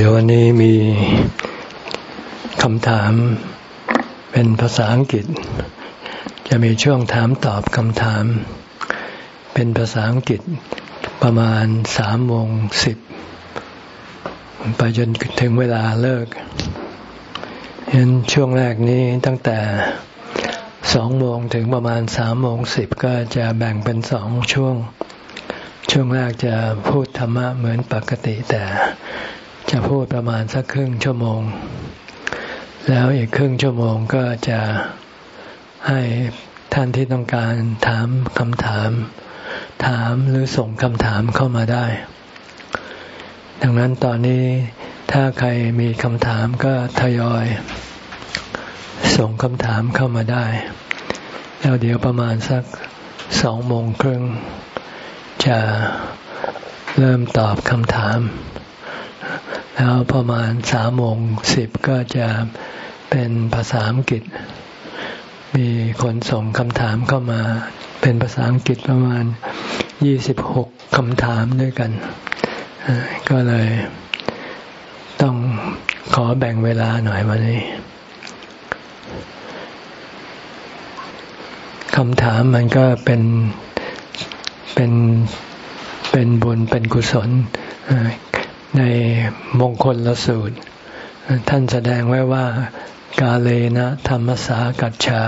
เดี๋ยววันนี้มีคำถามเป็นภาษาอังกฤษ จะมีช่วงถามตอบคำถาม เป็นภาษาอังกฤษประมาณสามโมงสิบไปจนถึงเวลาเลิกเห็นช่วงแรกนี้ตั้งแต่สองโมงถึงประมาณสามโมงสิบก็จะแบ่งเป็นสองช่วง ช่วงแรกจะพูดธรรมะเหมือนปกติแต่ จะพูดประมาณสักครึ่งชั่วโมง แล้วอีกครึ่งชั่วโมงก็จะให้ท่านที่ต้องการถามคำถาม ถามหรือส่งคำถามเข้ามาได้ ดังนั้นตอนนี้ถ้าใครมีคำถามก็ทยอย ส่งคำถามเข้ามาได้ แล้วเดี๋ยวประมาณสักสองโมงครึ่งจะเริ่มตอบคำถาม แล้วประมาณสามโมงสิบก็จะเป็นภาษาอังกฤษ มีคนส่งคำถามเข้ามา เป็นภาษาอังกฤษประมาณยี่สิบหกคำถามด้วยกัน ก็เลยต้องขอแบ่งเวลาหน่อยวันนี้คำถามมันก็เป็นเป็นเป็นบุญเป็นกุศล ในมงคลละสูตร ท่านแสดงไว้ว่ากาเลนะธรรมสากัจฉา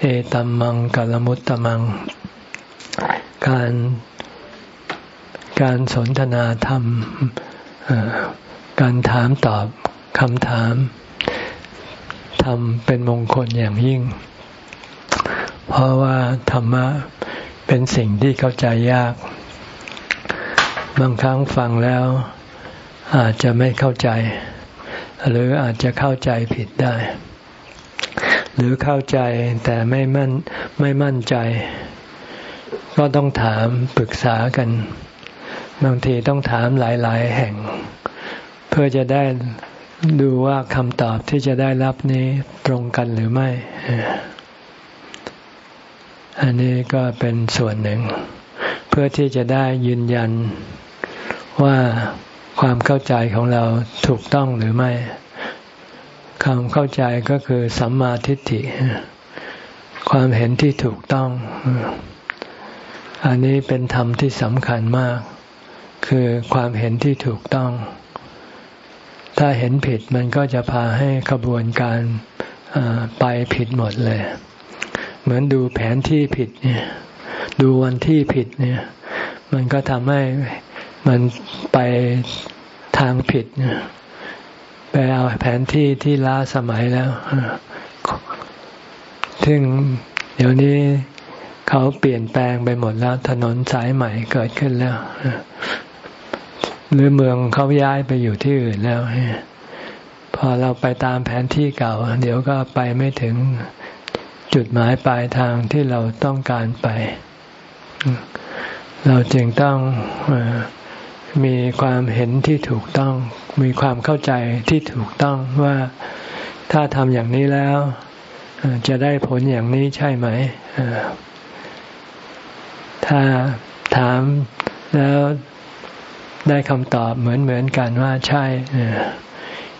เอตัมมังกัลมุตตมัง การการสนทนาธรรม การถามตอบคำถามทำเป็นมงคลอย่างยิ่ง เพราะว่าธรรมะเป็นสิ่งที่เข้าใจยาก บางครั้งฟังแล้ว อาจจะไม่เข้าใจ หรืออาจจะเข้าใจผิดได้ หรือเข้าใจแต่ไม่มั่นไม่มั่นใจ ก็ต้องถามปรึกษากัน บางทีต้องถามหลาย ๆ แห่ง เพื่อจะได้ดูว่าคำตอบที่จะได้รับนี้ตรงกันหรือไม่ อันนี้ก็เป็นส่วนหนึ่ง เพื่อที่จะได้ยืนยันว่า ความเข้าใจของเราถูกต้องหรือไม่ความเข้าใจก็คือสัมมาทิฏฐิ ความเห็นที่ถูกต้อง อันนี้เป็นธรรมที่สำคัญมาก คือความเห็นที่ถูกต้อง ถ้าเห็นผิดมันก็จะพาให้ขบวนการไปผิดหมดเลย เหมือนดูแผนที่ผิดเนี่ยดูวันที่ผิดเนี่ย มันก็ทำให้ มันไปทางผิดไปเอาแผนที่ที่ล้าสมัยแล้วซึ่งเดี๋ยวนี้เขาเปลี่ยนแปลงไปหมดแล้วถนนสายใหม่เกิดขึ้นแล้วหรือเมืองเขาย้ายไปอยู่ที่อื่นแล้วพอเราไปตามแผนที่เก่า เดี๋ยวก็ไปไม่ถึงจุดหมายปลายทางที่เราต้องการไป เราจึงต้อง มีความเห็นที่ถูกต้อง มีความเข้าใจที่ถูกต้องว่าถ้าทำอย่างนี้แล้ว จะได้ผลอย่างนี้ใช่ไหม ถ้าถามแล้วได้คำตอบเหมือนเหมือนกันว่าใช่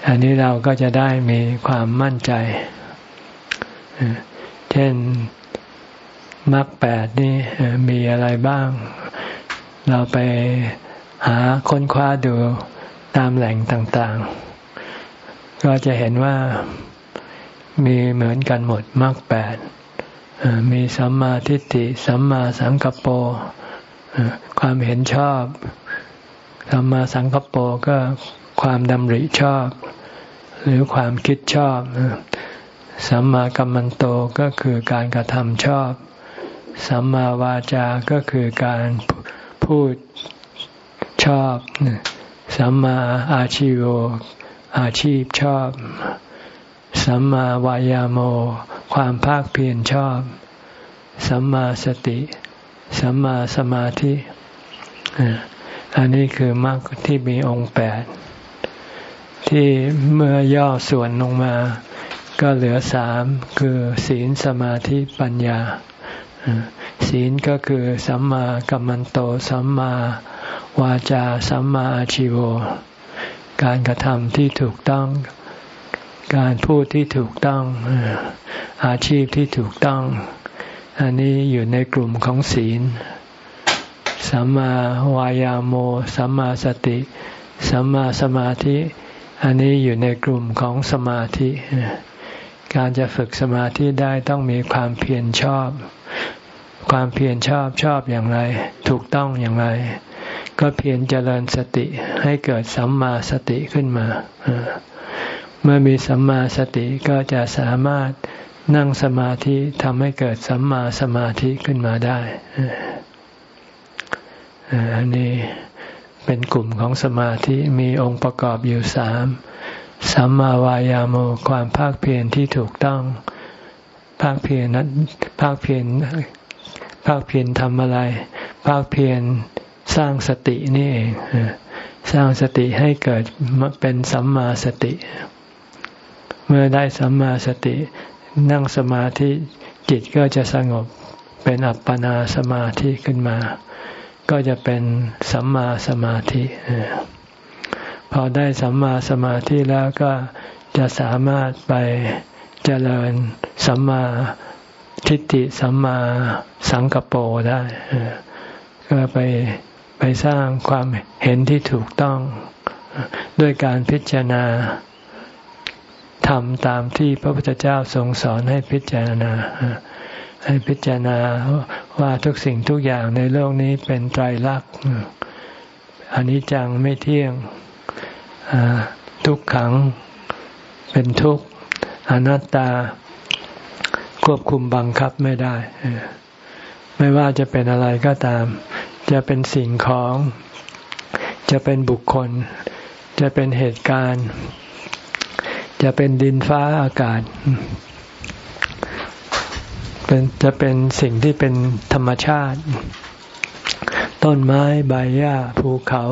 อันนี้เราก็จะได้มีความมั่นใจ เช่นมรรคแปดนี่มีอะไรบ้าง เราไป หาค้นคว้าดูตามแหล่งต่างๆ ก็จะเห็นว่ามีเหมือนกันหมดมรรคแปดมีสัมมาทิฏฐิสัมมาสังกัปโปความเห็นชอบสัมมาสังกัปโปก็ความดำริชอบ หรือความคิดชอบสัมมากัมมันโตก็คือการกระทำชอบ สัมมาวาจาก็คือการพูด ชอบสัมมาอาชิโวอาชีพชอบ สัมมาวายาโม ความภาคเพียรชอบ สัมมาสติ สัมมาสมาธิอันนี้คือมรรคที่มีองค์แปดที่เมื่อย่อส่วนลงมา ก็เหลือสามคือศีลสมาธิปัญญาศีลก็คือสัมมากัมมันโต สัมมา วาจาสัมมาอาชิโว การกระทำที่ถูกต้อง การพูดที่ถูกต้อง อาชีพที่ถูกต้อง อันนี้อยู่ในกลุ่มของศีล สัมมาวายาโม สัมมาสติ สัมมาสมาธิ อันนี้อยู่ในกลุ่มของสมาธิ การจะฝึกสมาธิได้ต้องมีความเพียรชอบ ความเพียรชอบชอบอย่างไร ถูกต้องอย่างไร ก็เพียรเจริญสติให้เกิดสัมมาสติขึ้นมา เมื่อมีสัมมาสติก็จะสามารถนั่งสมาธิทำให้เกิดสัมมาสมาธิขึ้นมาได้ อันนี้เป็นกลุ่มของสมาธิมีองค์ประกอบอยู่สามสัมมาวายาโมความภาคเพียรที่ถูกต้อง ภาคเพียรนั้นภาคเพียรภาคเพียรทำอะไร ภาคเพียร สร้างสตินี่เอง สร้างสติให้เกิดเป็นสัมมาสติ เมื่อได้สัมมาสติ นั่งสมาธิจิตก็จะสงบเป็นอัปปนาสมาธิขึ้นมา ก็จะเป็นสัมมาสมาธิพอได้สัมมาสมาธิแล้วก็จะสามารถไปเจริญสัมมาทิฏฐิสัมมาสังกปรได้ก็ไป ไปสร้างความเห็นที่ถูกต้อง ด้วยการพิจารณาทำตามที่พระพุทธเจ้าทรงสอนให้พิจารณา ให้พิจารณาว่าทุกสิ่งทุกอย่างในโลกนี้เป็นไตรลักษณ์อันนี้จังไม่เที่ยงทุกขังเป็นทุกข์อนัตตาควบคุมบังคับไม่ได้ ไม่ว่าจะเป็นอะไรก็ตาม จะเป็นสิ่งของ จะเป็นบุคคล จะเป็นเหตุการณ์ จะเป็นดินฟ้าอากาศเป็นจะเป็นสิ่งที่เป็นธรรมชาติ ต้นไม้ใบหญ้าภูเขา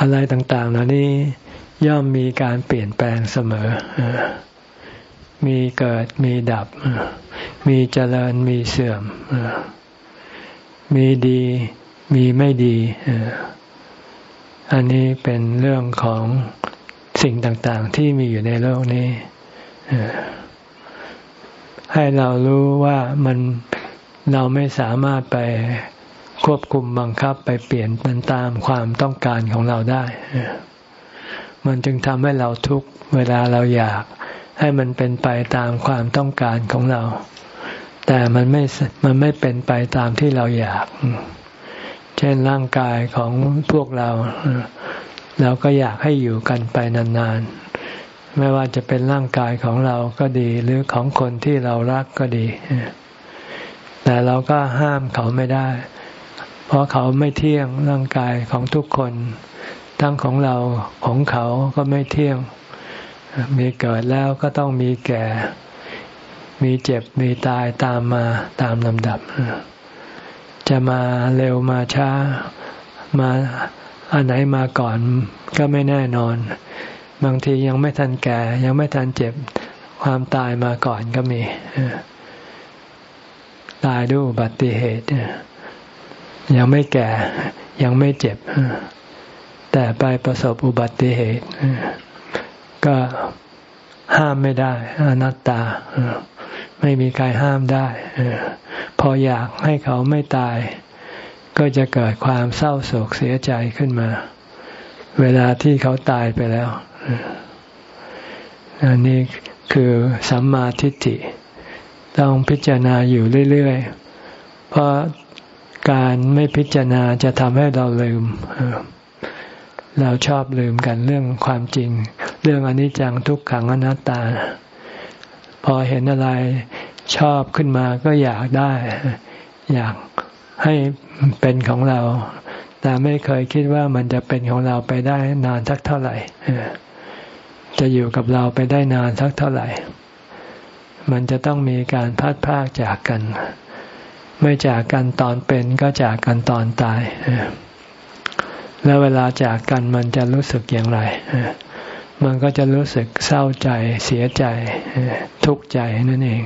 อะไรต่างๆเหล่านี้ย่อมมีการเปลี่ยนแปลงเสมอ มีเกิดมีดับ มีเจริญมีเสื่อม มีดีมีไม่ดีอันนี้เป็นเรื่องของสิ่งต่างๆ ที่มีอยู่ในโลกนี้ให้เรารู้ว่ามันเราไม่สามารถไปควบคุมบังคับไปเปลี่ยนมันตามความต้องการของเราได้ มันจึงทำให้เราทุกเวลาเราอยาก ให้มันเป็นไปตามความต้องการของเรา แต่มันไม่มันไม่เป็นไปตามที่เราอยาก เช่นร่างกายของพวกเรา เราก็อยากให้อยู่กันไปนานๆ ไม่ว่าจะเป็นร่างกายของเราก็ดี หรือของคนที่เรารักก็ดี แต่เราก็ห้ามเขาไม่ได้ เพราะเขาไม่เที่ยงร่างกายของทุกคน ทั้งของเราของเขาก็ไม่เที่ยง มีเกิดแล้วก็ต้องมีแก่ มีเจ็บมีตายตามมาตามลำดับ จะมาเร็วมาช้า มาอันไหนมาก่อนก็ไม่แน่นอน บางทียังไม่ทันแก่ ยังไม่ทันเจ็บความตายมาก่อนก็มี ตายด้วยอุบัติเหตุ ยังไม่แก่ ยังไม่เจ็บ แต่ไปประสบอุบัติเหตุ ก็ห้ามไม่ได้อนัตตา ไม่มีใครห้ามได้พออยากให้เขาไม่ตาย ก็จะเกิดความเศร้าโศกเสียใจขึ้นมา เวลาที่เขาตายไปแล้วอันนี้คือสัมมาทิฏฐิต้องพิจารณาอยู่เรื่อยๆ เพราะการไม่พิจารณาจะทำให้เราลืม เราชอบลืมกันเรื่องความจริง เรื่องอนิจจังทุกขังอนัตตา พอเห็นอะไรชอบขึ้นมาก็อยากได้ อยากให้เป็นของเรา แต่ไม่เคยคิดว่ามันจะเป็นของเราไปได้นานสักเท่าไหร่ จะอยู่กับเราไปได้นานสักเท่าไหร่ มันจะต้องมีการพัดพากจากกัน ไม่จากกันตอนเป็นก็จากกันตอนตาย แล้วเวลาจากกันมันจะรู้สึกอย่างไร มันก็จะรู้สึกเศร้าใจเสียใจทุกข์ใจนั่นเอง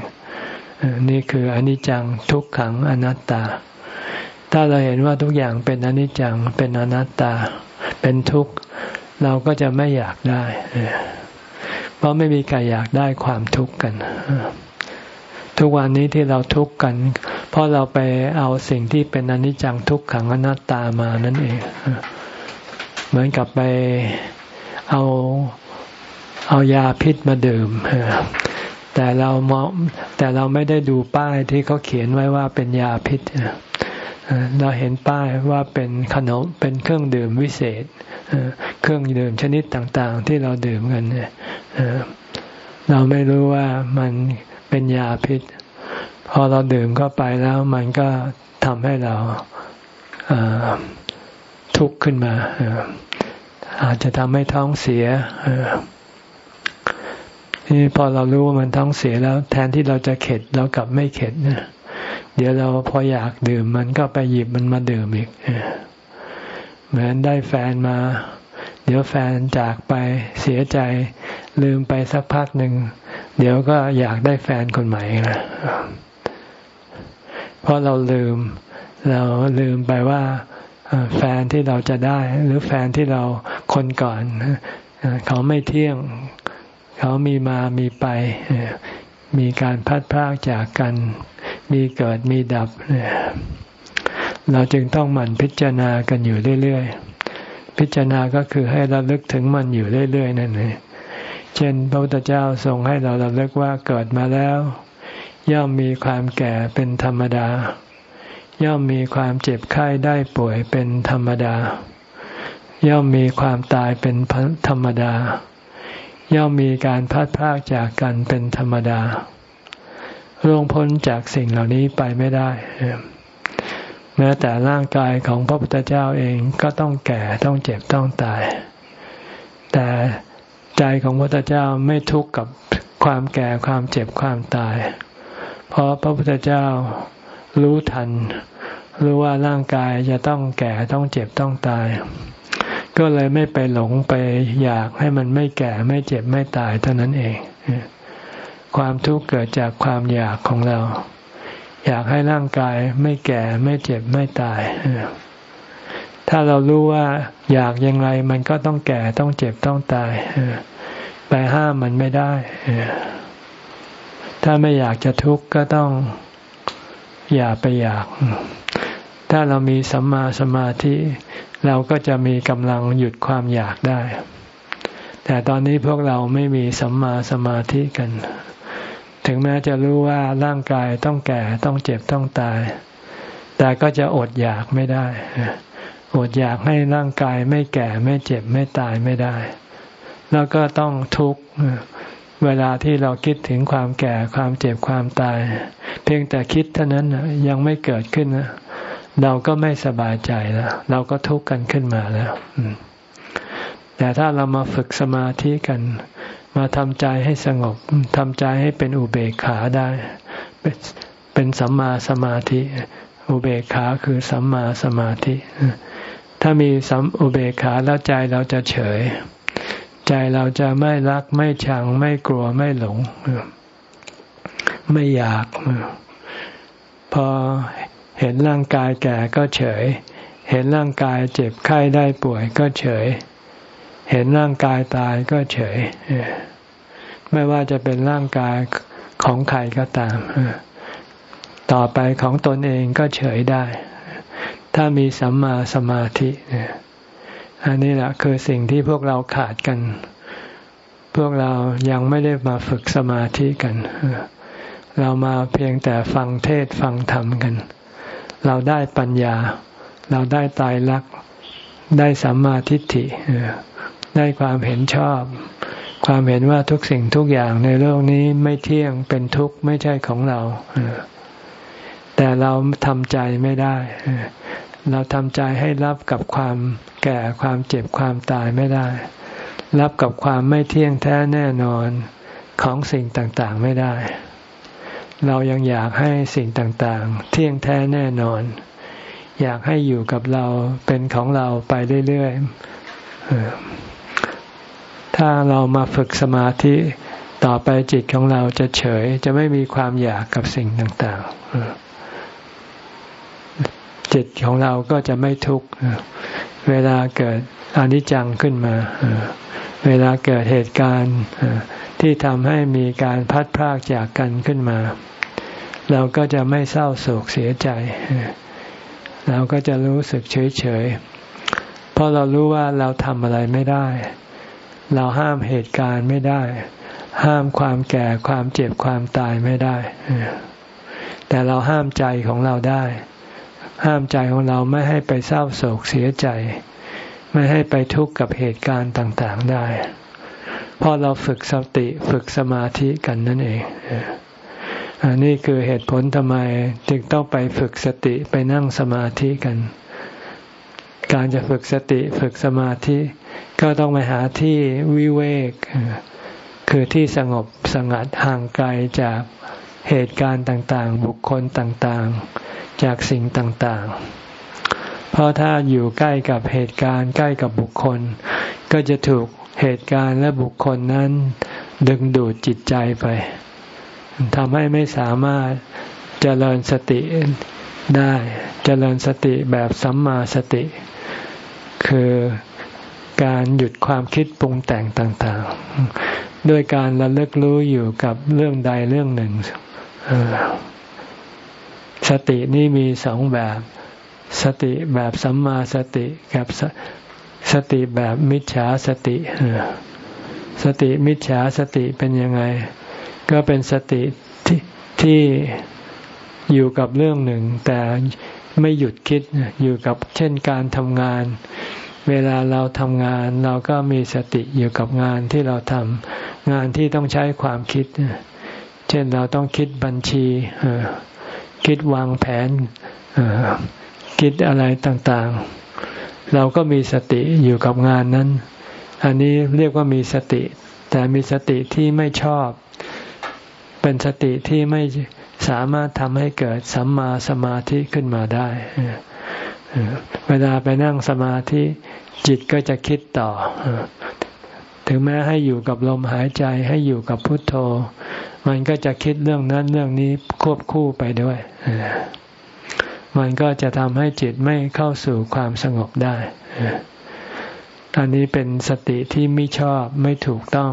นี่คืออนิจจังทุกขังอนัตตา ถ้าเราเห็นว่าทุกอย่างเป็นอนิจจังเป็นอนัตตา เป็นทุกข์เราก็จะไม่อยากได้ เพราะไม่มีใครอยากได้ความทุกข์กันทุกวันนี้ที่เราทุกข์กัน เพราะเราไปเอาสิ่งที่เป็นอนิจจังทุกขังอนัตตามานั่นเอง เหมือนกับไปเอา เอายาพิษมาดื่มแต่เรามองแต่เราไม่ได้ดูป้ายที่เขาเขียนไว้ว่าเป็นยาพิษเราเห็นป้ายว่าเป็นขนมเป็นเครื่องดื่มวิเศษเครื่องดื่มชนิดต่างๆ ที่เราดื่มกันเนี่ยเราไม่รู้ว่ามันเป็นยาพิษ พอเราดื่มเข้าไปแล้วมันก็ทำให้เราทุกข์ขึ้นมาอาจจะทำให้ท้องเสีย นี่พอเรารู้ว่ามันท้องเสียแล้ว แทนที่เราจะเข็ดเรากลับไม่เข็ดนะเดี๋ยวเราพออยากดื่มมันก็ไปหยิบมันมาดื่มอีกเหมือนได้แฟนมา เดี๋ยวแฟนจากไปเสียใจ ลืมไปสักพักหนึ่งเดี๋ยวก็อยากได้แฟนคนใหม่นะเพราะเราลืม เราลืมไปว่าแฟนที่เราจะได้ หรือแฟนที่เราคนก่อน เขาไม่เที่ยง เขามีมามีไป มีการพัดพากจากกัน มีเกิดมีดับ เราจึงต้องหมั่นพิจารณากันอยู่เรื่อยๆ พิจารณาก็คือให้เราลึกถึงมันอยู่เรื่อยๆนั่นเองเช่นพระพุทธเจ้าทรงให้เราระลึกว่าเกิดมาแล้ว ย่อมมีความแก่เป็นธรรมดา ย่อมมีความเจ็บไข้ได้ป่วยเป็นธรรมดา ย่อมมีความตายเป็นธรรมดา ย่อมมีการพัดพากจากกันเป็นธรรมดาล่วงพ้นจากสิ่งเหล่านี้ไปไม่ได้ แม้แต่ร่างกายของพระพุทธเจ้าเองก็ต้องแก่ต้องเจ็บต้องตาย แต่ใจของพระพุทธเจ้าไม่ทุกข์กับความแก่ความเจ็บความตาย เพราะพระพุทธเจ้ารู้ทัน รู้ว่าร่างกายจะต้องแก่ต้องเจ็บต้องตาย ก็เลยไม่ไปหลงไปอยากให้มันไม่แก่ไม่เจ็บไม่ตายเท่านั้นเอง ความทุกข์เกิดจากความอยากของเรา อยากให้ร่างกายไม่แก่ไม่เจ็บไม่ตาย ถ้าเรารู้ว่าอยากยังไงมันก็ต้องแก่ต้องเจ็บต้องตาย ไปห้ามมันไม่ได้ ถ้าไม่อยากจะทุกข์ก็ต้องอย่าไปอยาก ถ้าเรามีสัมมาสมาธิ เราก็จะมีกำลังหยุดความอยากได้ แต่ตอนนี้พวกเราไม่มีสัมมาสมาธิกัน ถึงแม้จะรู้ว่าร่างกายต้องแก่ต้องเจ็บต้องตาย แต่ก็จะอดอยากไม่ได้ อดอยากให้ร่างกายไม่แก่ไม่เจ็บไม่ตายไม่ได้ แล้วก็ต้องทุกข์เวลาที่เราคิดถึงความแก่ความเจ็บความตาย เพียงแต่คิดเท่านั้นยังไม่เกิดขึ้น เราก็ไม่สบายใจแล้ว เราก็ทุกข์กันขึ้นมาแล้วแต่ถ้าเรามาฝึกสมาธิกัน มาทำใจให้สงบทำใจให้เป็นอุเบกขาได้ เป็นสัมมาสมาธิ อุเบกขาคือสัมมาสมาธิ ถ้ามีสัมอุเบกขาแล้วใจเราจะเฉย ใจเราจะไม่รักไม่ชัง ไม่กลัวไม่หลง ไม่อยาก พอ เห็นร่างกายแก่ก็เฉย เห็นร่างกายเจ็บไข้ได้ป่วยก็เฉย เห็นร่างกายตายก็เฉย ไม่ว่าจะเป็นร่างกายของใครก็ตาม ต่อไปของตนเองก็เฉยได้ ถ้ามีสัมมาสมาธิอันนี้แหละคือสิ่งที่พวกเราขาดกัน พวกเรายังไม่ได้มาฝึกสมาธิกัน เรามาเพียงแต่ฟังเทศฟังธรรมกัน เราได้ปัญญา เราได้ตายรัก ได้สัมมาทิฏฐิได้ความเห็นชอบ ความเห็นว่าทุกสิ่งทุกอย่างในโลกนี้ไม่เที่ยงเป็นทุกข์ไม่ใช่ของเรา แต่เราทำใจไม่ได้ เราทำใจให้รับกับความแก่ความเจ็บความตายไม่ได้ รับกับความไม่เที่ยงแท้แน่นอนของสิ่งต่างๆไม่ได้ เรายังอยากให้สิ่งต่างๆ เที่ยงแท้แน่นอน อยากให้อยู่กับเราเป็นของเราไปเรื่อยๆถ้าเรามาฝึกสมาธิต่อไปจิตของเราจะเฉยจะไม่มีความอยากกับสิ่งต่างๆ จิตของเราก็จะไม่ทุกข์เวลาเกิดอนิจจังขึ้นมา เวลาเกิดเหตุการณ์ที่ทำให้มีการพัดพรากจากกันขึ้นมา เราก็จะไม่เศร้าโศกเสียใจ เราก็จะรู้สึกเฉยเฉยเพราะเรารู้ว่าเราทำอะไรไม่ได้ เราห้ามเหตุการณ์ไม่ได้ ห้ามความแก่ความเจ็บความตายไม่ได้ แต่เราห้ามใจของเราได้ ห้ามใจของเราไม่ให้ไปเศร้าโศกเสียใจ ไม่ให้ไปทุกข์กับเหตุการณ์ต่าง ๆได้ เพราะเราฝึกสติฝึกสมาธิกันนั่นเอง อันนี้คือเหตุผลทำไมจึงต้องไปฝึกสติไปนั่งสมาธิกัน การจะฝึกสติฝึกสมาธิ ก็ต้องไปหาที่วิเวก คือที่สงบสงัดห่างไกลจากเหตุการณ์ต่างๆ บุคคลต่างๆ จากสิ่งต่างๆ เพราะถ้าอยู่ใกล้กับเหตุการณ์ใกล้กับบุคคล ก็จะถูกเหตุการณ์และบุคคลนั้น ดึงดูดจิตใจไป ทำให้ไม่สามารถเจริญสติได้เจริญสติแบบสัมมาสติ คือการหยุดความคิดปรุงแต่งต่าง ๆ ด้วยการระลึกรู้อยู่กับเรื่องใดเรื่องหนึ่ง สตินี่มีสองแบบ สติแบบสัมมาสติกับสติแบบมิจฉาสติ สติมิจฉาสติเป็นยังไง ก็เป็นสติที่ที่อยู่กับเรื่องหนึ่ง แต่ไม่หยุดคิดอยู่กับเช่นการทำงาน เวลาเราทำงาน เราก็มีสติอยู่กับงานที่เราทำงานที่ต้องใช้ความคิด เช่นเราต้องคิดบัญชีคิดวางแผนคิดอะไรต่างๆ เราก็มีสติอยู่กับงานนั้น อันนี้เรียกว่ามีสติ แต่มีสติที่ไม่ชอบ เป็นสติที่ไม่สามารถทำให้เกิดสัมมาสมาธิขึ้นมาได้ เวลาไปนั่งสมาธิจิตก็จะคิดต่อ ถึงแม้ให้อยู่กับลมหายใจให้อยู่กับพุทโธ มันก็จะคิดเรื่องนั้นเรื่องนี้ควบคู่ไปด้วย มันก็จะทำให้จิตไม่เข้าสู่ความสงบได้อันนี้เป็นสติที่ไม่ชอบไม่ถูกต้อง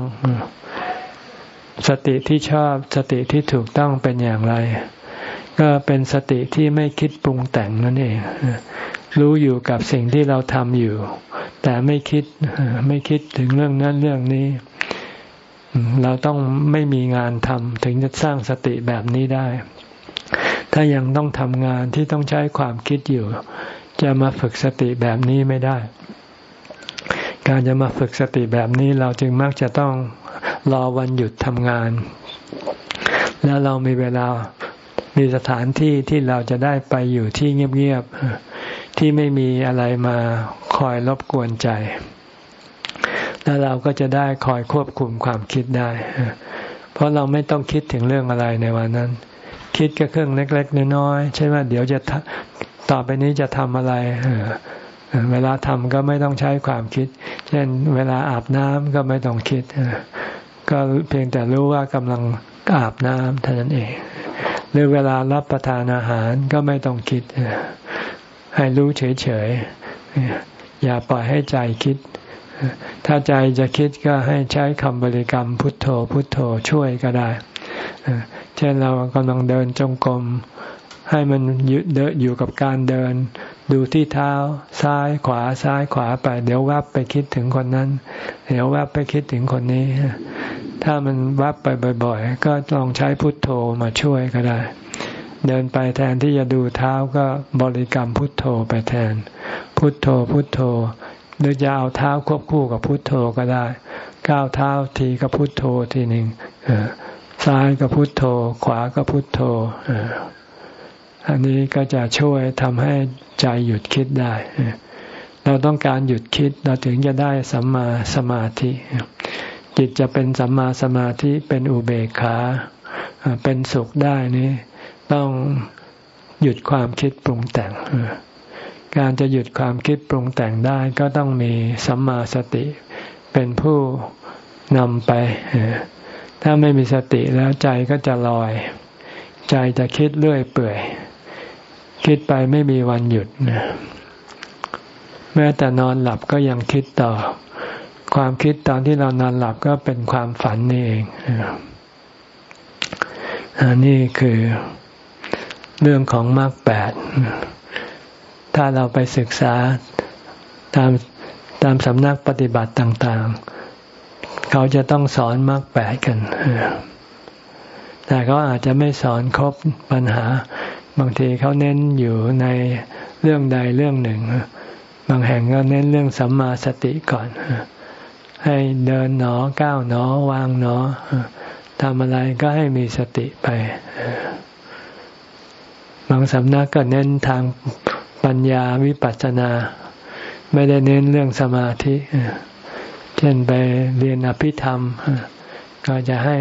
สติที่ชอบสติที่ถูกต้องเป็นอย่างไร ก็เป็นสติที่ไม่คิดปรุงแต่งนั่นเองรู้อยู่กับสิ่งที่เราทำอยู่ แต่ไม่คิดไม่คิดถึงเรื่องนั้นเรื่องนี้ เราต้องไม่มีงานทำถึงจะสร้างสติแบบนี้ได้ ถ้ายังต้องทำงานที่ต้องใช้ความคิดอยู่ จะมาฝึกสติแบบนี้ไม่ได้ การจะมาฝึกสติแบบนี้เราจึงมักจะต้อง รอวันหยุดทำงาน แล้วเรามีเวลามีสถานที่ที่เราจะได้ไปอยู่ที่เงียบๆที่ไม่มีอะไรมาคอยรบกวนใจ แล้วเราก็จะได้คอยควบคุมความคิดได้ เพราะเราไม่ต้องคิดถึงเรื่องอะไรในวันนั้น คิดก็เครื่องเล็ก ๆ น้อยๆใช่ไหมเดี๋ยวจะต่อไปนี้จะทำอะไรเวลาทำก็ไม่ต้องใช้ความคิด เช่น เวลาอาบน้ำก็ไม่ต้องคิด ก็เพียงแต่รู้ว่ากำลังอาบน้ำเท่านั้นเอง หรือเวลารับประทานอาหารก็ไม่ต้องคิด ให้รู้เฉยๆ อย่าปล่อยให้ใจคิด ถ้าใจจะคิดก็ให้ใช้คำบริกรรมพุทโธพุทโธช่วยก็ได้ เช่นเรากำลังเดินจงกรมให้มันยึดเดอยู่กับการเดิน ดูที่เท้า ซ้ายขวาซ้ายขวาไป เดี๋ยววับไปคิดถึงคนนั้น เดี๋ยววับไปคิดถึงคนนี้ ถ้ามันวับไปบ่อย ๆ ก็ลองใช้พุทโธมาช่วยก็ได้ เดินไปแทนที่จะดูเท้าก็บริกรรมพุทโธไปแทน พุทโธพุทโธหรือจะเอาเท้าควบคู่กับพุทโธก็ได้ ก้าวเท้าทีกับพุทโธทีหนึ่งซ้ายก็พุทโธ ขวาก็พุทโธ อันนี้ก็จะช่วยทำให้ใจหยุดคิดได้ เราต้องการหยุดคิดเราถึงจะได้สัมมาสมาธิ จิตจะเป็นสัมมาสมาธิเป็นอุเบกขาเป็นสุขได้นี่ต้องหยุดความคิดปรุงแต่ง การจะหยุดความคิดปรุงแต่งได้ก็ต้องมีสัมมาสติ เป็นผู้นำไป ถ้าไม่มีสติแล้วใจก็จะลอย ใจจะคิดเรื่อยเปื่อย คิดไปไม่มีวันหยุดแม้แต่นอนหลับก็ยังคิดต่อ ความคิดตอนที่เรานอนหลับก็เป็นความฝันนี่เองอันนี้คือเรื่องของมรรคแปด ถ้าเราไปศึกษาตามตามสำนักปฏิบัติต่าง ๆ เขาจะต้องสอนมรรคแปดกัน แต่เขาอาจจะไม่สอนครบปัญหา บางทีเขาเน้นอยู่ในเรื่องใดเรื่องหนึ่ง บางแห่งก็เน้นเรื่องสัมมาสติก่อน ให้เดินหนอก้าวหนอวางหนอทำอะไรก็ให้มีสติไป บางสำนักก็เน้นทางปัญญาวิปัสสนา ไม่ได้เน้นเรื่องสมาธิ เช่นไปเรียนอภิธรรม ก็จะให้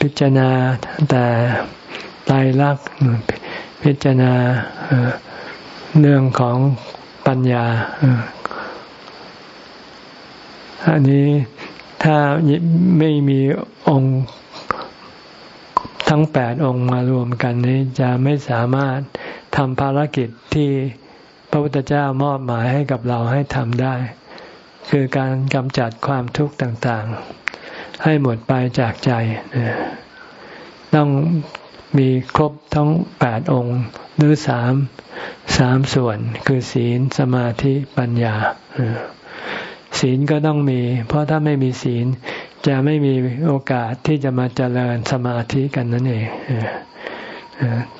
พิจารณาแต่ ไตรลักษณ์พิจารณาเรื่องของปัญญาอันนี้ถ้าไม่มีองค์ทั้งแปดองค์มารวมกันนี้จะไม่สามารถทำภารกิจที่พระพุทธเจ้ามอบหมายให้กับเราให้ทำได้ คือการกำจัดความทุกข์ต่างๆ ให้หมดไปจากใจ ต้อง มีครบทั้งแปดองค์หรือสามสามส่วนคือศีลสมาธิปัญญาศีลก็ต้องมี เพราะถ้าไม่มีศีลจะไม่มีโอกาสที่จะมาเจริญสมาธิกันนั่นเอง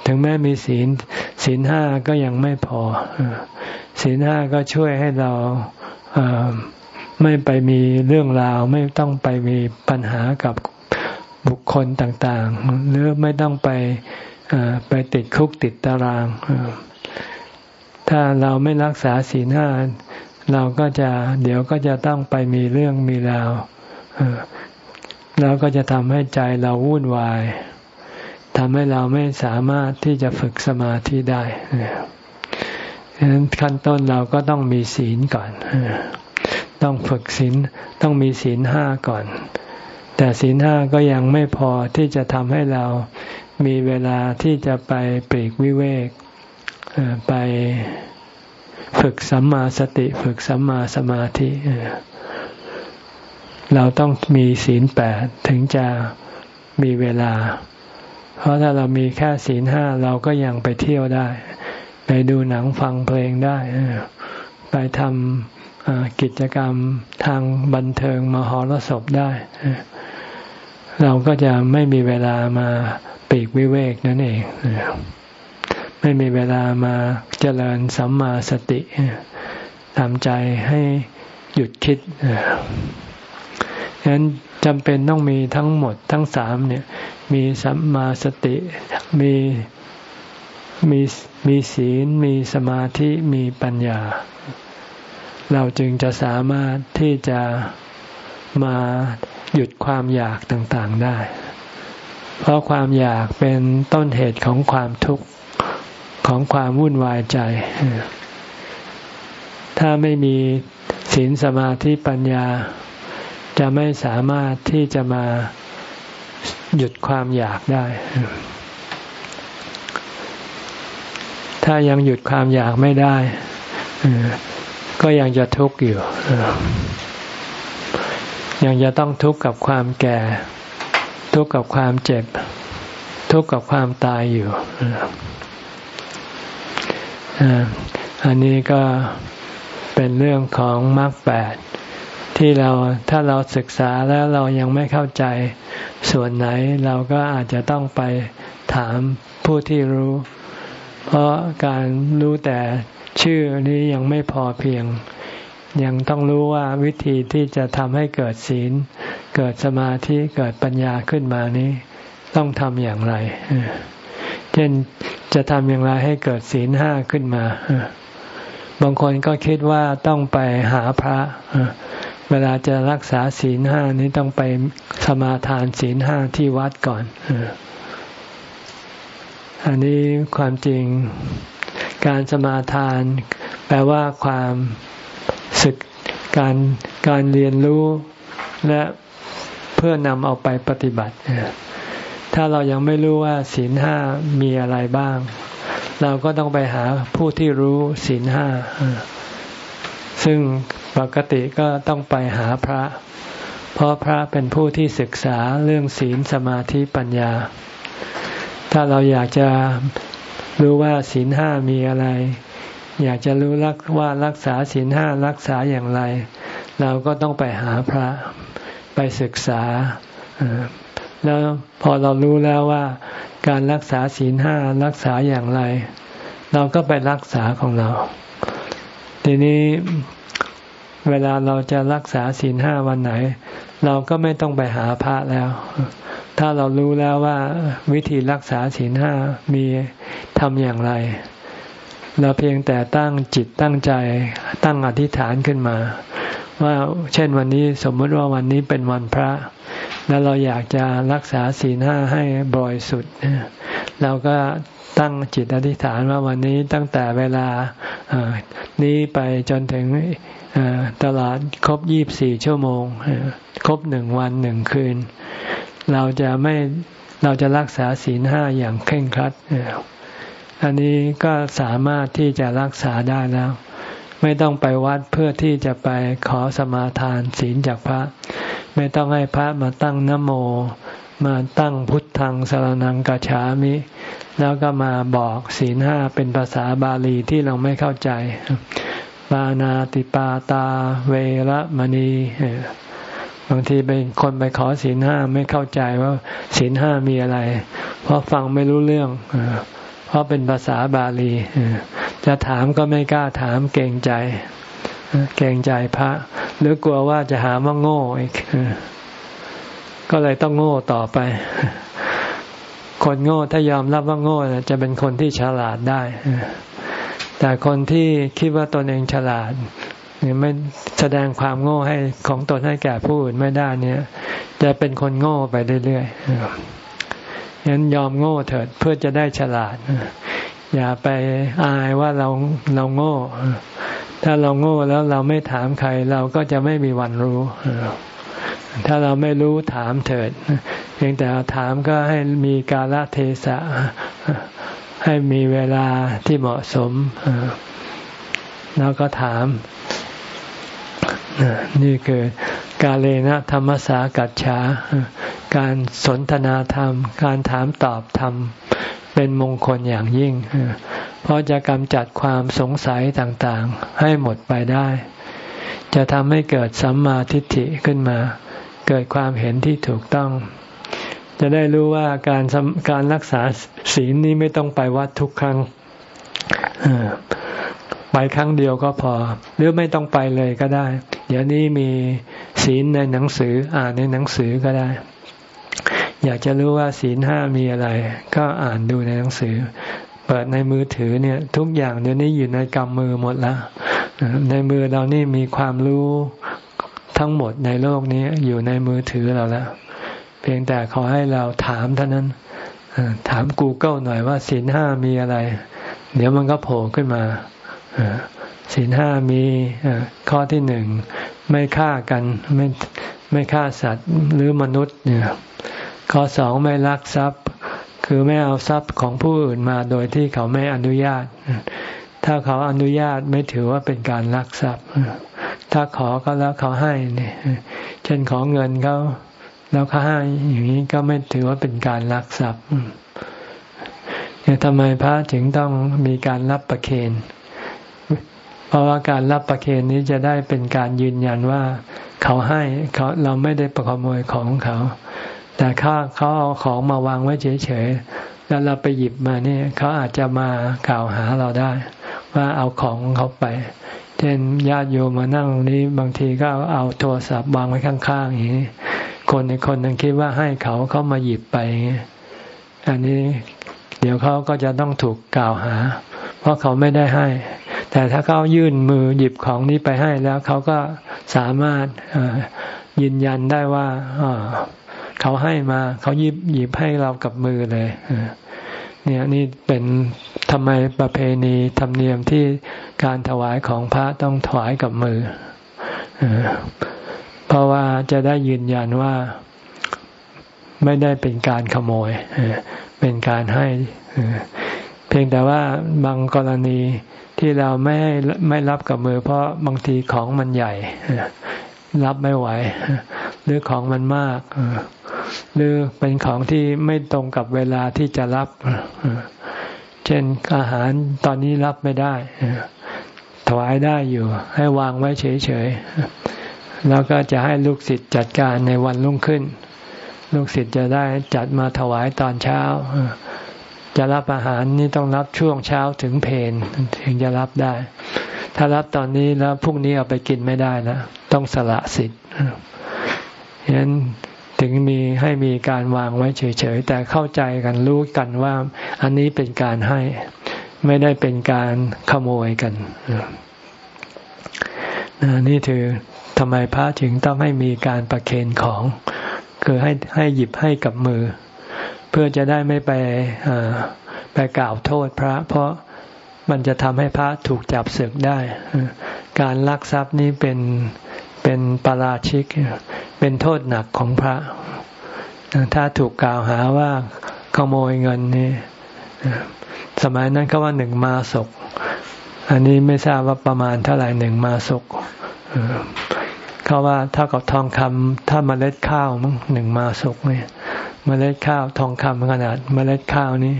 ถึงแม้มีศีลศีลห้าก็ยังไม่พอศีลห้าก็ช่วยให้เราไม่ไปมีเรื่องราว ไม่ต้องไปมีปัญหากับ บุคคลต่างๆ หรือไม่ต้องไปไปติดคุกติดตาราง ถ้าเราไม่รักษาศีลห้าเราก็จะเดี๋ยวก็จะต้องไปมีเรื่องมีราวแล้วก็จะทำให้ใจเราวุ่นวายทำให้เราไม่สามารถที่จะฝึกสมาธิได้ดังนั้นขั้นต้นเราก็ต้องมีศีลก่อน ต้องฝึกศีล ต้องมีศีลห้าก่อน แต่ศีลห้าก็ยังไม่พอที่จะทำให้เรามีเวลาที่จะไปปรีกวิเวกไปฝึกสัมมาสติ ฝึกสัมมาสมาธิ เราต้องมีศีลแปดถึงจะมีเวลา เพราะถ้าเรามีแค่ศีลห้าเราก็ยังไปเที่ยวได้ ไปดูหนังฟังเพลงได้ ไปทำกิจกรรมทางบันเทิงมหรสพได้ เราก็จะไม่มีเวลามาปีกวิเวกนั่นเอง ไม่มีเวลามาเจริญสัมมาสติทำใจให้หยุดคิดฉะนั้นจำเป็นต้องมีทั้งหมดทั้งสามเนี่ย มีสัมมาสติ มีมีมีศีล มีสมาธิ มีปัญญา เราจึงจะสามารถที่จะมา หยุดความอยากต่างๆได้ เพราะความอยากเป็นต้นเหตุของความทุกข์ของความวุ่นวายใจ ถ้าไม่มีศีลสมาธิปัญญา จะไม่สามารถที่จะมาหยุดความอยากได้ ถ้ายังหยุดความอยากไม่ได้ ก็ยังจะทุกข์อยู่ ยังจะต้องทุกข์กับความแก่ ทุกข์กับความเจ็บ ทุกข์กับความตายอยู่อันนี้ก็เป็นเรื่องของมรรคแปดที่เราถ้าเราศึกษาแล้วเรายังไม่เข้าใจส่วนไหน เราก็อาจจะต้องไปถามผู้ที่รู้ เพราะการรู้แต่ชื่อนี้ยังไม่พอเพียง ยังต้องรู้ว่าวิธีที่จะทำให้เกิดศีล เกิดสมาธิเกิดปัญญาขึ้นมานี้ ต้องทำอย่างไร เช่นจะทำอย่างไรให้เกิดศีลห้าขึ้นมา บางคนก็คิดว่าต้องไปหาพระ เวลาจะรักษาศีลห้านี้ต้องไปสมาทานศีลห้าที่วัดก่อน อันนี้ความจริงการสมาทาน แปลว่าความ ศึกการการเรียนรู้และเพื่อนำเอาไปปฏิบัติ ถ้าเรายังไม่รู้ว่าศีลห้ามีอะไรบ้าง เราก็ต้องไปหาผู้ที่รู้ศีลห้า ซึ่งปกติก็ต้องไปหาพระ เพราะพระเป็นผู้ที่ศึกษาเรื่องศีลสมาธิปัญญา ถ้าเราอยากจะรู้ว่าศีลห้ามีอะไร อยากจะรู้รักว่ารักษาศีลห้ารักษาอย่างไร เราก็ต้องไปหาพระไปศึกษา แล้วพอเรารู้แล้วว่า การรักษาศีลห้ารักษาอย่างไร เราก็ไปรักษาของเรา ทีนี้เวลาเราจะรักษาศีลห้าวันไหน เราก็ไม่ต้องไปหาพระแล้ว ถ้าเรารู้แล้วว่าวิธีรักษาศีลห้ามีทำอย่างไร เราเพียงแต่ตั้งจิตตั้งใจตั้งอธิษฐานขึ้นมา ว่าเช่นวันนี้สมมติว่าวันนี้เป็นวันพระ แล้วเราอยากจะรักษาศีลห้าให้บริสุทธิ์เราก็ตั้งจิตอธิษฐานว่าวันนี้ตั้งแต่เวลานี้ไปจนถึงตลอดครบยี่บสี่ชั่วโมง ครบหนึ่งวันหนึ่งคืน เราจะไม่เราจะรักษาศีลห้าอย่างเคร่งครัด อันนี้ก็สามารถที่จะรักษาได้แล้ว ไม่ต้องไปวัดเพื่อที่จะไปขอสมาทานศีลจากพระ ไม่ต้องให้พระมาตั้งนโม มาตั้งพุทธังสรนังกัจฉามิ แล้วก็มาบอกศีลห้าเป็นภาษาบาลีที่เราไม่เข้าใจ ปานาติปาตาเวรมณีบางทีเป็นคนไปขอศีลห้าไม่เข้าใจว่าศีลห้ามีอะไร เพราะฟังไม่รู้เรื่อง เพราะเป็นภาษาบาลี จะถามก็ไม่กล้าถามเกรงใจ เกรงใจพระ หรือกลัวว่าจะหาว่าโง่อีก ก็เลยต้องโง่ต่อไป คนโง่ถ้ายอมรับว่าโง่จะเป็นคนที่ฉลาดได้ แต่คนที่คิดว่าตนเองฉลาดไม่แสดงความโง่ให้ของตนให้แก่ผู้อื่นไม่ได้เนี่ย จะเป็นคนโง่ไปเรื่อยๆ งั้นยอมโง่เถิดเพื่อจะได้ฉลาด อย่าไปอายว่าเราเราโง่ ถ้าเราโง่แล้วเราไม่ถามใครเราก็จะไม่มีวันรู้ ถ้าเราไม่รู้ถามเถิด เพียงแต่ถามก็ให้มีกาลเทศะให้มีเวลาที่เหมาะสมแล้วก็ถาม นี่คือ กาเลนะธรรมสากัจฉา การสนทนาธรรม การถามตอบธรรม เป็นมงคลอย่างยิ่ง เพราะจะกำจัดความสงสัยต่างๆ ให้หมดไปได้ จะทำให้เกิดสัมมาทิฏฐิขึ้นมา เกิดความเห็นที่ถูกต้อง จะได้รู้ว่าการการรักษาศีลนี้ไม่ต้องไปวัดทุกครั้งไปครั้งเดียวก็พอ หรือไม่ต้องไปเลยก็ได้ เดี๋ยวนี้มีศีลในหนังสืออ่านในหนังสือก็ได้ อยากจะรู้ว่าศีลห้ามีอะไร ก็อ่านดูในหนังสือ เปิดในมือถือเนี่ย ทุกอย่างเดี๋ยวนี้อยู่ในกำมือหมดแล้วในมือเรานี่มีความรู้ทั้งหมดในโลกนี้อยู่ในมือถือเราแล้ว เพียงแต่ขอให้เราถามเท่านั้นถาม Google หน่อยว่าศีลห้ามีอะไร เดี๋ยวมันก็โผล่ขึ้นมาศีลห้ามีข้อที่หนึ่งไม่ฆ่ากันไม่ไม่ฆ่าสัตว์หรือมนุษย์เนี่ย ข้อสองไม่ลักทรัพย์ คือไม่เอาทรัพย์ของผู้อื่นมาโดยที่เขาไม่อนุญาต ถ้าเขาอนุญาตไม่ถือว่าเป็นการลักทรัพย์ ถ้าขอก็แล้วเขาให้เนี่ยเช่นของเงินเขาแล้วเขาให้อย่างนี้ก็ไม่ถือว่าเป็นการลักทรัพย์เนี่ยทำไมพระถึงต้องมีการรับประเคนเพราะว่าการรับประเคนนี้จะได้เป็นการยืนยันว่า เขาให้เขาเราไม่ได้ประขโมยของเขา แต่ข้าเขาเอาของมาวางไว้เฉยๆ แล้วเราไปหยิบมาเนี่ยเขาอาจจะมากล่าวหาเราได้ ว่าเอาของเขาไป เช่นญาติโยมมานั่งนี้บางทีก็เอาโทรศัพท์วางไว้ข้างๆอย่างนี้ คนในคนนึงคิดว่าให้เขาเขามาหยิบไป อันนี้เดี๋ยวเขาก็จะต้องถูกกล่าวหา เพราะเขาไม่ได้ให้ แต่ถ้าเขายื่นมือหยิบของนี้ไปให้แล้วเขาก็สามารถยืนยันได้ว่า เขาให้มา เขาหยิบหยิบให้เรากับมือเลยเนี่ยนี่เป็นทำไมประเพณีธรรมเนียมที่การถวายของพระต้องถวายกับมือเพราะว่าจะได้ยืนยันว่าไม่ได้เป็นการขโมยเป็นการให้เพียงแต่ว่าบางกรณีที่เราไม่ไม่รับกับมือ เพราะบางทีของมันใหญ่ รับไม่ไหว หรือของมันมากหรือเป็นของที่ไม่ตรงกับเวลาที่จะรับ เช่นอาหารตอนนี้รับไม่ได้ ถวายได้อยู่ ให้วางไว้เฉยๆ แล้วก็จะให้ลูกศิษย์จัดการในวันรุ่งขึ้น ลูกศิษย์จะได้จัดมาถวายตอนเช้า จะรับอาหารนี่ต้องรับช่วงเช้าถึงเพนถึงจะรับได้ ถ้ารับตอนนี้แล้วพรุ่งนี้เอาไปกินไม่ได้นะต้องสละสิทธิ์ฉะนั้นถึงมีให้มีการวางไว้เฉยๆ แต่เข้าใจกันรู้กันว่าอันนี้เป็นการให้ไม่ได้เป็นการขโมยกันนี่คือทำไมพระถึงต้องให้มีการประเคนของ คือให้ให้หยิบให้กับมือ เพื่อจะได้ไม่ไปไปกล่าวโทษพระ เพราะ มันจะทำให้พระถูกจับศึกได้ การลักทรัพย์นี้เป็นเป็นปาราชิก เป็นโทษหนักของพระ ถ้าถูกกล่าวหาว่าขโมยเงินนี่สมัยนั้นเขาว่าหนึ่งมาศก อันนี้ไม่ทราบว่าประมาณเท่าไหร่หนึ่งมาศกเขาว่าเท่ากับทองคำถ้ามาเมล็ดข้าวมั้งหนึ่งมาศกเนี่ยมเมล็ดข้าวทองคำขนาดมเมล็ดข้าวนี่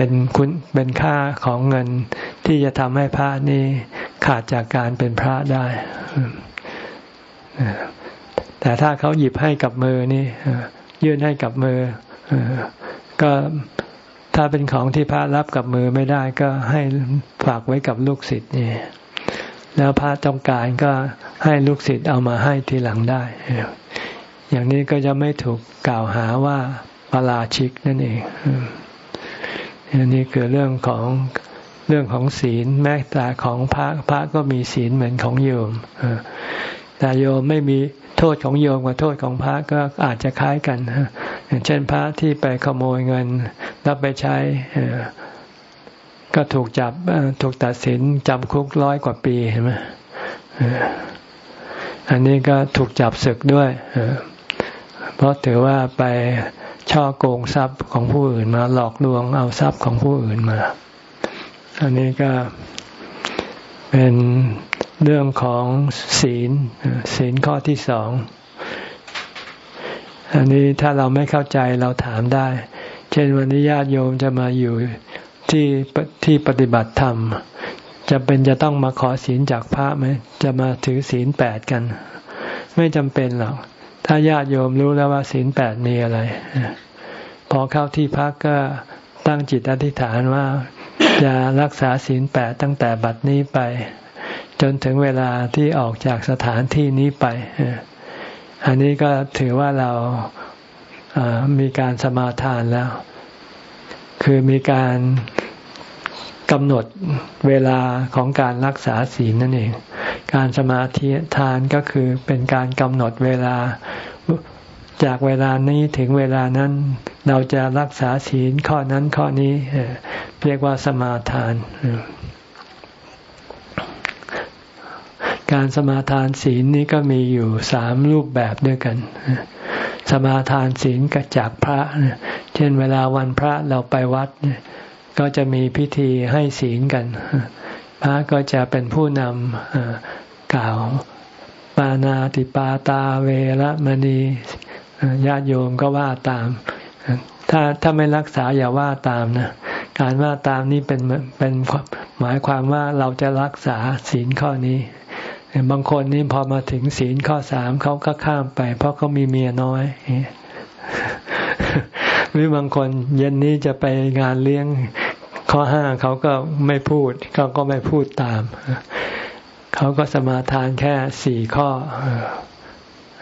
เป็นคุณเป็นค่าของเงินที่จะทำให้พระนี่ขาดจากการเป็นพระได้ แต่ถ้าเขาหยิบให้กับมือนี่ยื่นให้กับมือก็ถ้าเป็นของที่พระรับกับมือไม่ได้ ก็ให้ฝากไว้กับลูกศิษย์นี่แล้วพระต้องการก็ให้ลูกศิษย์เอามาให้ทีหลังได้ อย่างนี้ก็จะไม่ถูกกล่าวหาว่าปาราชิกนั่นเอง อันนี้คือเรื่องของเรื่องของศีลแม้แต่ของพระพระก็มีศีลเหมือนของโยมแต่โยมไม่มีโทษของโยมกับโทษของพระก็อาจจะคล้ายกันอย่างเช่นพระที่ไปขโมยเงินแล้วไปใช้ก็ถูกจับถูกตัดสินจำคุกร้อยกว่าปีเห็นไหมอันนี้ก็ถูกจับศึกด้วย เพราะถือว่าไป ช่อโกงทรัพย์ของผู้อื่นมาหลอกลวงเอาทรัพย์ของผู้อื่นมา อันนี้ก็เป็นเรื่องของศีลศีลข้อที่สองอันนี้ถ้าเราไม่เข้าใจเราถามได้ เช่นวันนี้ญาติโยมจะมาอยู่ที่ที่ปฏิบัติธรรมจะเป็นจะต้องมาขอศีลจากพระไหมจะมาถือศีลแปดกัน ไม่จำเป็นหรอก ถ้าญาติโยมรู้แล้วว่าศีลแปดมีอะไร พอเข้าที่พักก็ตั้งจิตอธิษฐานว่า จะรักษาศีลแปดตั้งแต่บัดนี้ไป จนถึงเวลาที่ออกจากสถานที่นี้ไป อันนี้ก็ถือว่าเรามีการสมาทานแล้ว คือมีการกำหนดเวลาของการรักษาศีลนั่นเอง การสมาธิทานก็คือเป็นการกำหนดเวลา จากเวลานี้ถึงเวลานั้น เราจะรักษาศีลข้อนั้นข้อนี้เรียกว่าสมาทาน การสมาทานศีลนี้ก็มีอยู่สามรูปแบบด้วยกัน สมาทานศีลกับจากพระ เช่นเวลาวันพระเราไปวัด ก็จะมีพิธีให้ศีลกัน พระก็จะเป็นผู้นำกล่าวปานาติปาตาเวรมณีญาติโยมก็ว่าตาม ถ้าถ้าไม่รักษาอย่าว่าตามนะการว่าตามนี้เป็นเป็นหมายความว่าเราจะรักษาศีลข้อนี้ บางคนนี่พอมาถึงศีลข้อสามเขาก็ข้ามไป เพราะเขามีเมียน้อยหรือบางคนเย็นนี้จะไปงานเลี้ยง ข้อห้าเขาก็ไม่พูดเขาก็ไม่พูดตาม เขาก็สมาทานแค่สี่ข้อ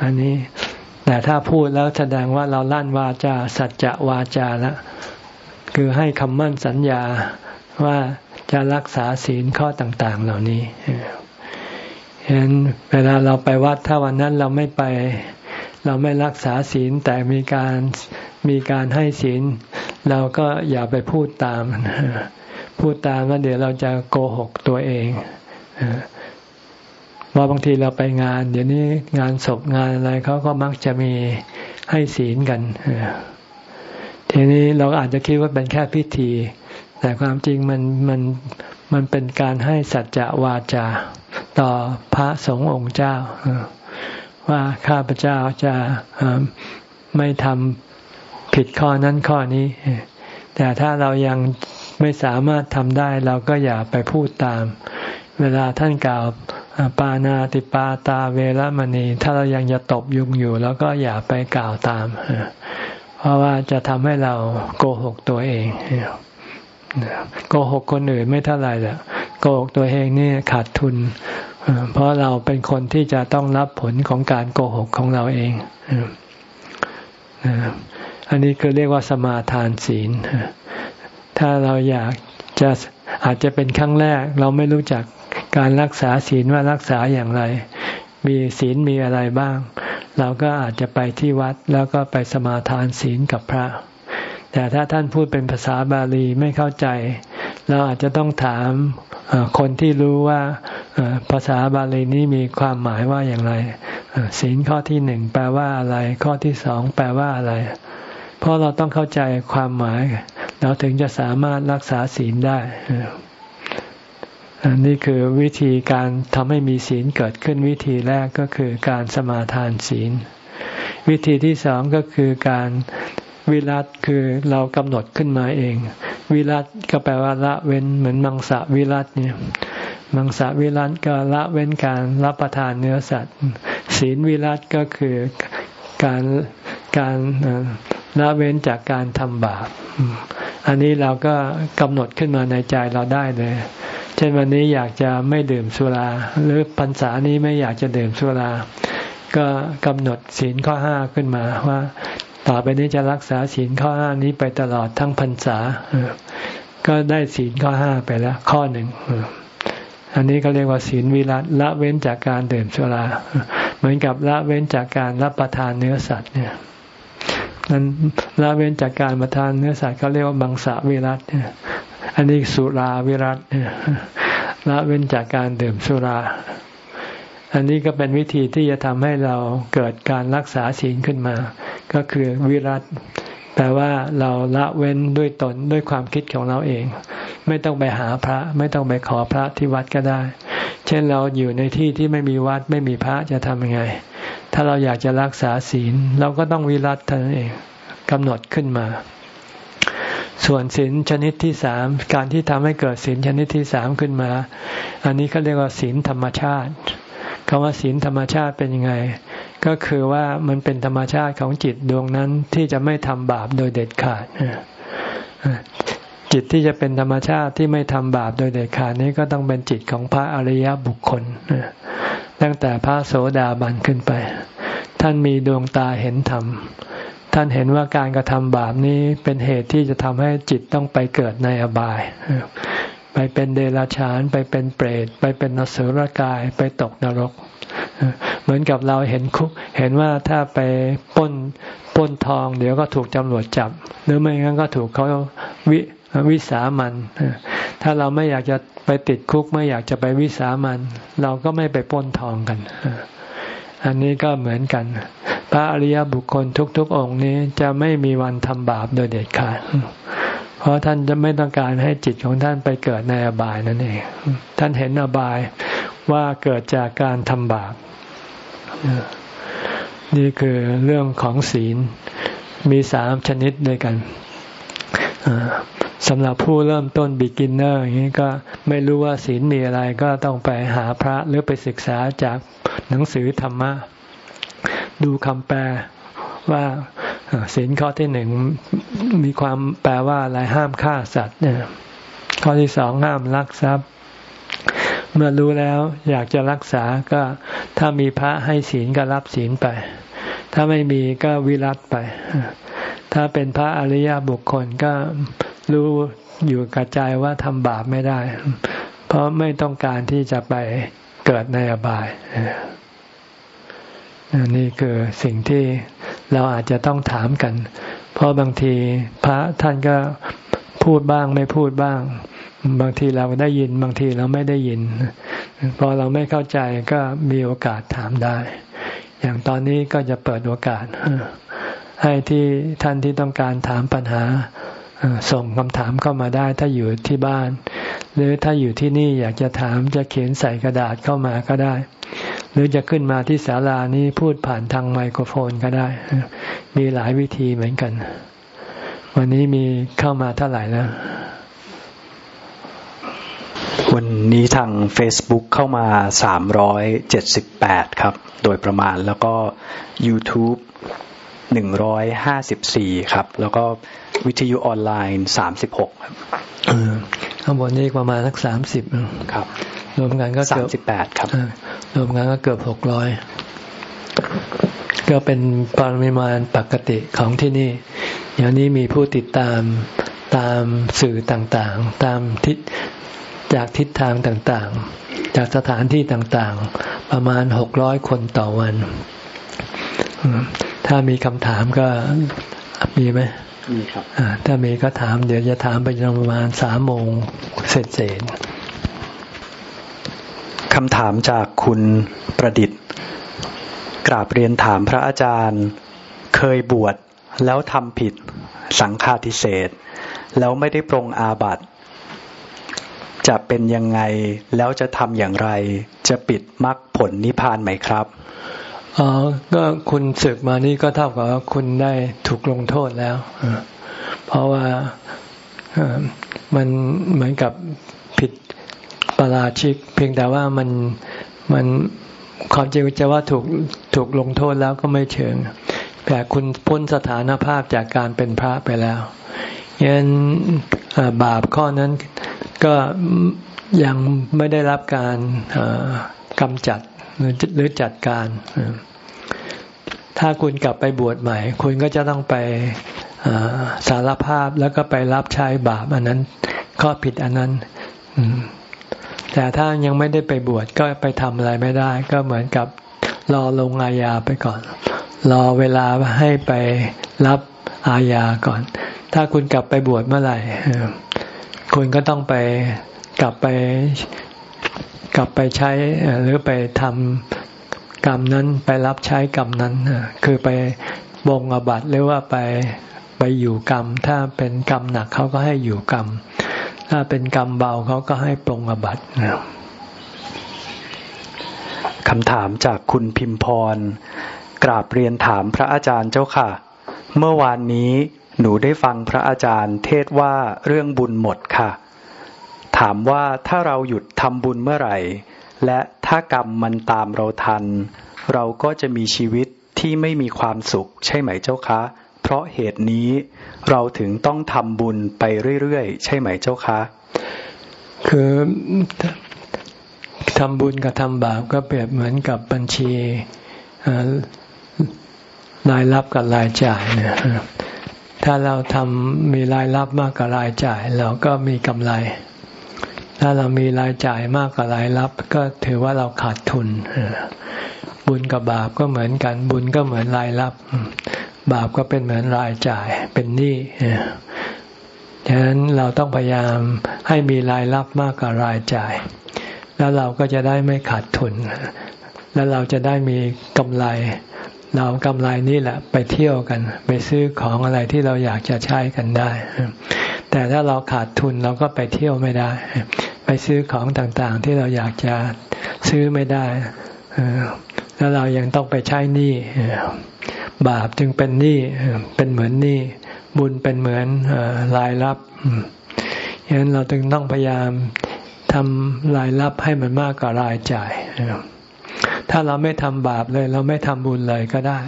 อันนี้ แต่ถ้าพูดแล้วแสดงว่าเราลั่นวาจา สัจจะวาจาล้วคือให้คำมั่นสัญญาว่าจะรักษาศีลข้อต่าง ๆ เหล่านี้เห็นเวลาเราไปวัดถ้าวันนั้นเราไม่ไป เราไม่รักษาศีลแต่มีการมีการให้ศีล เราก็อย่าไปพูดตาม พูดตามแล้วเดี๋ยวเราจะโกหกตัวเองว่าบางทีเราไปงาน เดี๋ยวนี้งานศพงานอะไรเขาก็มักจะมีให้ศีลกันทีนี้เราอาจจะคิดว่าเป็นแค่พิธี แต่ความจริงมันมันมันเป็นการให้สัจจะวาจา ต่อพระสงฆ์องค์เจ้าว่าข้าพเจ้าจะไม่ทำ ผิดข้อนั้นข้อนี้ แต่ถ้าเรายังไม่สามารถทำได้เราก็อย่าไปพูดตาม เวลาท่านกล่าวปานาติปาตาเวรมณี ถ้าเรายังจะตบยุงอยู่ แล้วก็อย่าไปกล่าวตาม เพราะว่าจะทำให้เราโกหกตัวเองโกหกคนอื่นไม่เท่าไหร่แหละโกหกตัวเองนี่ขาดทุน เพราะเราเป็นคนที่จะต้องรับผลของการโกหกของเราเอง อันนี้คือเรียกว่าสมาทานศีล ถ้าเราอยากจะอาจจะเป็นครั้งแรก เราไม่รู้จักการรักษาศีลว่ารักษาอย่างไร มีศีลมีอะไรบ้าง เราก็อาจจะไปที่วัดแล้วก็ไปสมาทานศีลกับพระ แต่ถ้าท่านพูดเป็นภาษาบาลีไม่เข้าใจ เราอาจจะต้องถามคนที่รู้ว่าภาษาบาลีนี้มีความหมายว่าอย่างไรศีลข้อที่หนึ่งแปลว่าอะไร ข้อที่สองแปลว่าอะไร เพราะเราต้องเข้าใจความหมาย เราถึงจะสามารถรักษาศีลได้อันนี้คือวิธีการทำให้มีศีลเกิดขึ้นวิธีแรกก็คือการสมาทานศีล วิธีที่สองก็คือการวิรัตคือเรากำหนดขึ้นมาเอง วิรัตก็แปลว่าละเว้นเหมือนมังสะวิรัตเนี่ยมังสะวิรัตก็ละเว้นการรับประทานเนื้อสัตว์ ศีลวิรัตก็คือการการ ละเว้นจากการทำบาป อันนี้เราก็กำหนดขึ้นมาในใจเราได้เลย เช่นวันนี้อยากจะไม่ดื่มสุรา หรือพรรษานี้ไม่อยากจะดื่มสุรา ก็กำหนดศีลข้อห้าขึ้นมาว่า ต่อไปนี้จะรักษาศีลข้อห้านี้ไปตลอดทั้งพรรษา ก็ได้ศีลข้อห้าไปแล้วข้อหนึ่งอันนี้ก็เรียกว่าศีลวิรัตละเว้นจากการดื่มสุรา เหมือนกับละเว้นจากการรับประทานเนื้อสัตว์เนี่ย นั้นละเว้นจากการประทานเนื้อสัตว์เขาเรียกว่าบังสะวิรัตอันนี้สุราวิรัตละเว้นจากการดื่มสุรา อันนี้ก็เป็นวิธีที่จะทำให้เราเกิดการรักษาศีลขึ้นมา ก็คือวิรัตแปลว่าเราละเว้นด้วยตนด้วยความคิดของเราเอง ไม่ต้องไปหาพระ ไม่ต้องไปขอพระที่วัดก็ได้ เช่นเราอยู่ในที่ที่ไม่มีวัดไม่มีพระจะทำยังไง ถ้าเราอยากจะรักษาศีล เราก็ต้องวิรัตเท่านั้นเองกำหนดขึ้นมา ส่วนศีลชนิดที่สามการที่ทำให้เกิดศีลชนิดที่สามขึ้นมา อันนี้เขาเรียกว่าศีลธรรมชาติคำว่าศีลธรรมชาติเป็นยังไง ก็คือว่ามันเป็นธรรมชาติของจิตดวงนั้นที่จะไม่ทำบาปโดยเด็ดขาดจิตที่จะเป็นธรรมชาติที่ไม่ทำบาปโดยเด็ดขาดนี้ก็ต้องเป็นจิตของพระอริยบุคคล ตั้งแต่พระโสดาบันขึ้นไป ท่านมีดวงตาเห็นธรรม ท่านเห็นว่าการกระทำบาปนี้เป็นเหตุที่จะทำให้จิตต้องไปเกิดในอบาย ไปเป็นเดรัจฉาน ไปเป็นเปรต ไปเป็นนสุรกาย ไปตกนรก เหมือนกับเราเห็นคุก เห็นว่าถ้าไปป้นป้นทอง เดี๋ยวก็ถูกตำรวจจับ หรือไม่งั้นก็ถูกเขาวิ วิสามันถ้าเราไม่อยากจะไปติดคุกไม่อยากจะไปวิสามันเราก็ไม่ไปป้นทองกัน อันนี้ก็เหมือนกัน พระอริยบุคคลทุกๆ องค์นี้จะไม่มีวันทำบาปโดยเด็ดขาดเพราะท่านจะไม่ต้องการให้จิตของท่านไปเกิดในอบายนั่นเอง ท่านเห็นอบายว่าเกิดจากการทำบาปนี่คือเรื่องของศีลมีสามชนิดด้วยกัน สำหรับผู้เริ่มต้น beginner อย่างนี้ก็ไม่รู้ว่าศีลมีอะไรก็ต้องไปหาพระหรือไปศึกษาจากหนังสือธรรมะ ดูคำแปลว่าศีลข้อที่หนึ่งมีความแปลว่าอะไรห้ามฆ่าสัตว์เนี่ยข้อที่สองห้ามลักทรัพย์ เมื่อรู้แล้วอยากจะรักษาก็ถ้ามีพระให้ศีลก็รับศีลไป ถ้าไม่มีก็วิรัตไป ถ้าเป็นพระอริยบุคคลก็ รู้อยู่กระจายว่าทำบาปไม่ได้ เพราะไม่ต้องการที่จะไปเกิดในอบายนี่คือสิ่งที่เราอาจจะต้องถามกัน เพราะบางทีพระท่านก็พูดบ้างไม่พูดบ้าง บางทีเราได้ยินบางทีเราไม่ได้ยิน พอเราไม่เข้าใจก็มีโอกาสถามได้ อย่างตอนนี้ก็จะเปิดโอกาสให้ที่ท่านที่ต้องการถามปัญหา ส่งคำถามเข้ามาได้ถ้าอยู่ที่บ้าน หรือถ้าอยู่ที่นี่อยากจะถามจะเขียนใส่กระดาษเข้ามาก็ได้ หรือจะขึ้นมาที่ศาลานี้พูดผ่านทางไมโครโฟนก็ได้ มีหลายวิธีเหมือนกัน วันนี้มีเข้ามาเท่าไหร่แล้ววันนี้ทาง Facebook เข้ามา 378 ครับ โดยประมาณแล้วก็ YouTube 154ครับ แล้วก็วิทยุออนไลน์36ครับข้างบนนี้ประมาณสัก30ครับรวมกันก็เกือบ38ครับรวมกันก็เกือบ600ก็เป็นปริมาณปกติของที่นี่อย่างนี้มีผู้ติดตามตามสื่อต่างๆ ตามทิศจากทิศทางต่างๆ จากสถานที่ต่างๆ ประมาณหกร้อยคนต่อวัน ถ้ามีคำถามก็มีไหมมีครับถ้ามีก็ถาม เดี๋ยวจะถามไปจนประมาณสามโมงเสร็จเสร็จคำถามจากคุณประดิษฐ์ กราบเรียนถามพระอาจารย์ เคยบวชแล้วทำผิดสังฆาทิเศษ แล้วไม่ได้ปรงอาบัติจะเป็นยังไงแล้วจะทำอย่างไร จะปิดมรรคผลนิพพานไหมครับ อ๋อก็คุณศึกมานี่ก็เท่ากับว่าคุณได้ถูกลงโทษแล้วเพราะว่ามันเหมือนกับผิดปราชิก เพียงแต่ว่ามันมันความจริงจะว่าถูกถูกลงโทษแล้วก็ไม่เชิง แต่คุณพ้นสถานภาพจากการเป็นพระไปแล้วยันบาปข้อนั้นก็ยังไม่ได้รับการกำจัด หรือจัดการ ถ้าคุณกลับไปบวชใหม่ คุณก็จะต้องไปสารภาพแล้วก็ไปรับใช้บาปอันนั้น ข้อผิดอันนั้นแต่ถ้ายังไม่ได้ไปบวชก็ไปทำอะไรไม่ได้ ก็เหมือนกับรอลงอาญาไปก่อน รอเวลาให้ไปรับอาญาก่อน ถ้าคุณกลับไปบวชเมื่อไหร่คุณก็ต้องไปกลับไป กลับไปใช้หรือไปทำกรรมนั้นไปรับใช้กรรมนั้น คือไปบงอบัตหรือว่าไปไปอยู่กรรม ถ้าเป็นกรรมหนักเขาก็ให้อยู่กรรม ถ้าเป็นกรรมเบาเขาก็ให้ปรงอบัตคำถามจากคุณพิมพร กราบเรียนถามพระอาจารย์เจ้าค่ะ เมื่อวานนี้หนูได้ฟังพระอาจารย์เทศว่าเรื่องบุญหมดค่ะ ถามว่าถ้าเราหยุดทำบุญเมื่อไหร่ และถ้ากรรมมันตามเราทัน เราก็จะมีชีวิตที่ไม่มีความสุข ใช่ไหมเจ้าคะ เพราะเหตุนี้เราถึงต้องทำบุญไปเรื่อยๆ ใช่ไหมเจ้าคะ คือทำบุญกับทำบาปก็เปรียบเหมือนกับบัญชีรายรับกับรายจ่ายเนี่ยถ้าเราทำมีรายรับมากกว่ารายจ่าย เราก็มีกำไร ถ้าเรามีรายจ่ายมากกว่ารายรับ ก็ถือว่าเราขาดทุน บุญกับบาปก็เหมือนกัน บุญก็เหมือนรายรับ บาปก็เป็นเหมือนรายจ่าย เป็นหนี้ฉะนั้นเราต้องพยายามให้มีรายรับมากกว่ารายจ่าย แล้วเราก็จะได้ไม่ขาดทุน แล้วเราจะได้มีกำไร เรากำไรนี่แหละ ไปเที่ยวกัน ไปซื้อของอะไรที่เราอยากจะใช้กันได้ แต่ถ้าเราขาดทุนเราก็ไปเที่ยวไม่ได้ ไปซื้อของต่างๆ ที่เราอยากจะซื้อไม่ได้ แล้วเรายังต้องไปใช้หนี้บาปจึงเป็นหนี้เป็นเหมือนหนี้บุญเป็นเหมือนรายรับฉะนั้นเราจึงต้องพยายามทำรายรับให้มันมากกว่ารายจ่ายถ้าเราไม่ทำบาปเลย เราไม่ทำบุญเลยก็ได้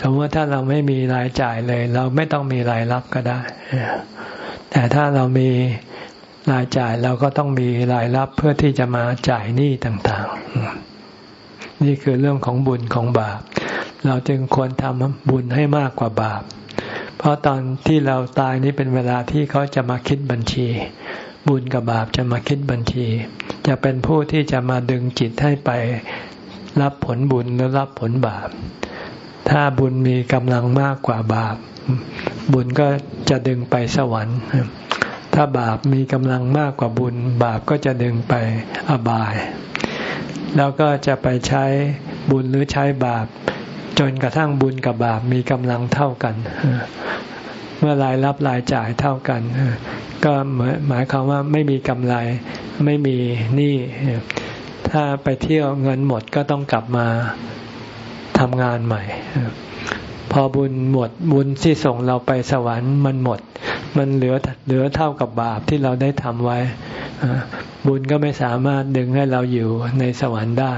สมมติถ้าเราไม่มีรายจ่ายเลย เราไม่ต้องมีรายรับก็ได้ แต่ถ้าเรามีรายจ่ายเราก็ต้องมีรายรับเพื่อที่จะมาจ่ายหนี้ต่างๆ นี่คือเรื่องของบุญของบาป เราจึงควรทำบุญให้มากกว่าบาป เพราะตอนที่เราตายนี้เป็นเวลาที่เขาจะมาคิดบัญชี บุญกับบาปจะมาคิดบัญชี จะเป็นผู้ที่จะมาดึงจิตให้ไปรับผลบุญหรือรับผลบาป ถ้าบุญมีกำลังมากกว่าบาป บุญก็จะดึงไปสวรรค์ ถ้าบาปมีกำลังมากกว่าบุญ บาปก็จะดึงไปอบาย แล้วก็จะไปใช้บุญหรือใช้บาป จนกระทั่งบุญกับบาปมีกำลังเท่ากัน เมื่อรายรับรายจ่ายเท่ากัน ก็หมายความว่าไม่มีกำไรไม่มีหนี้ถ้าไปเที่ยวเงินหมดก็ต้องกลับมา ทำงานใหม่ พอบุญหมดบุญที่ส่งเราไปสวรรค์มันหมด มันเหลือเหลือเท่ากับบาปที่เราได้ทำไว้ บุญก็ไม่สามารถดึงให้เราอยู่ในสวรรค์ได้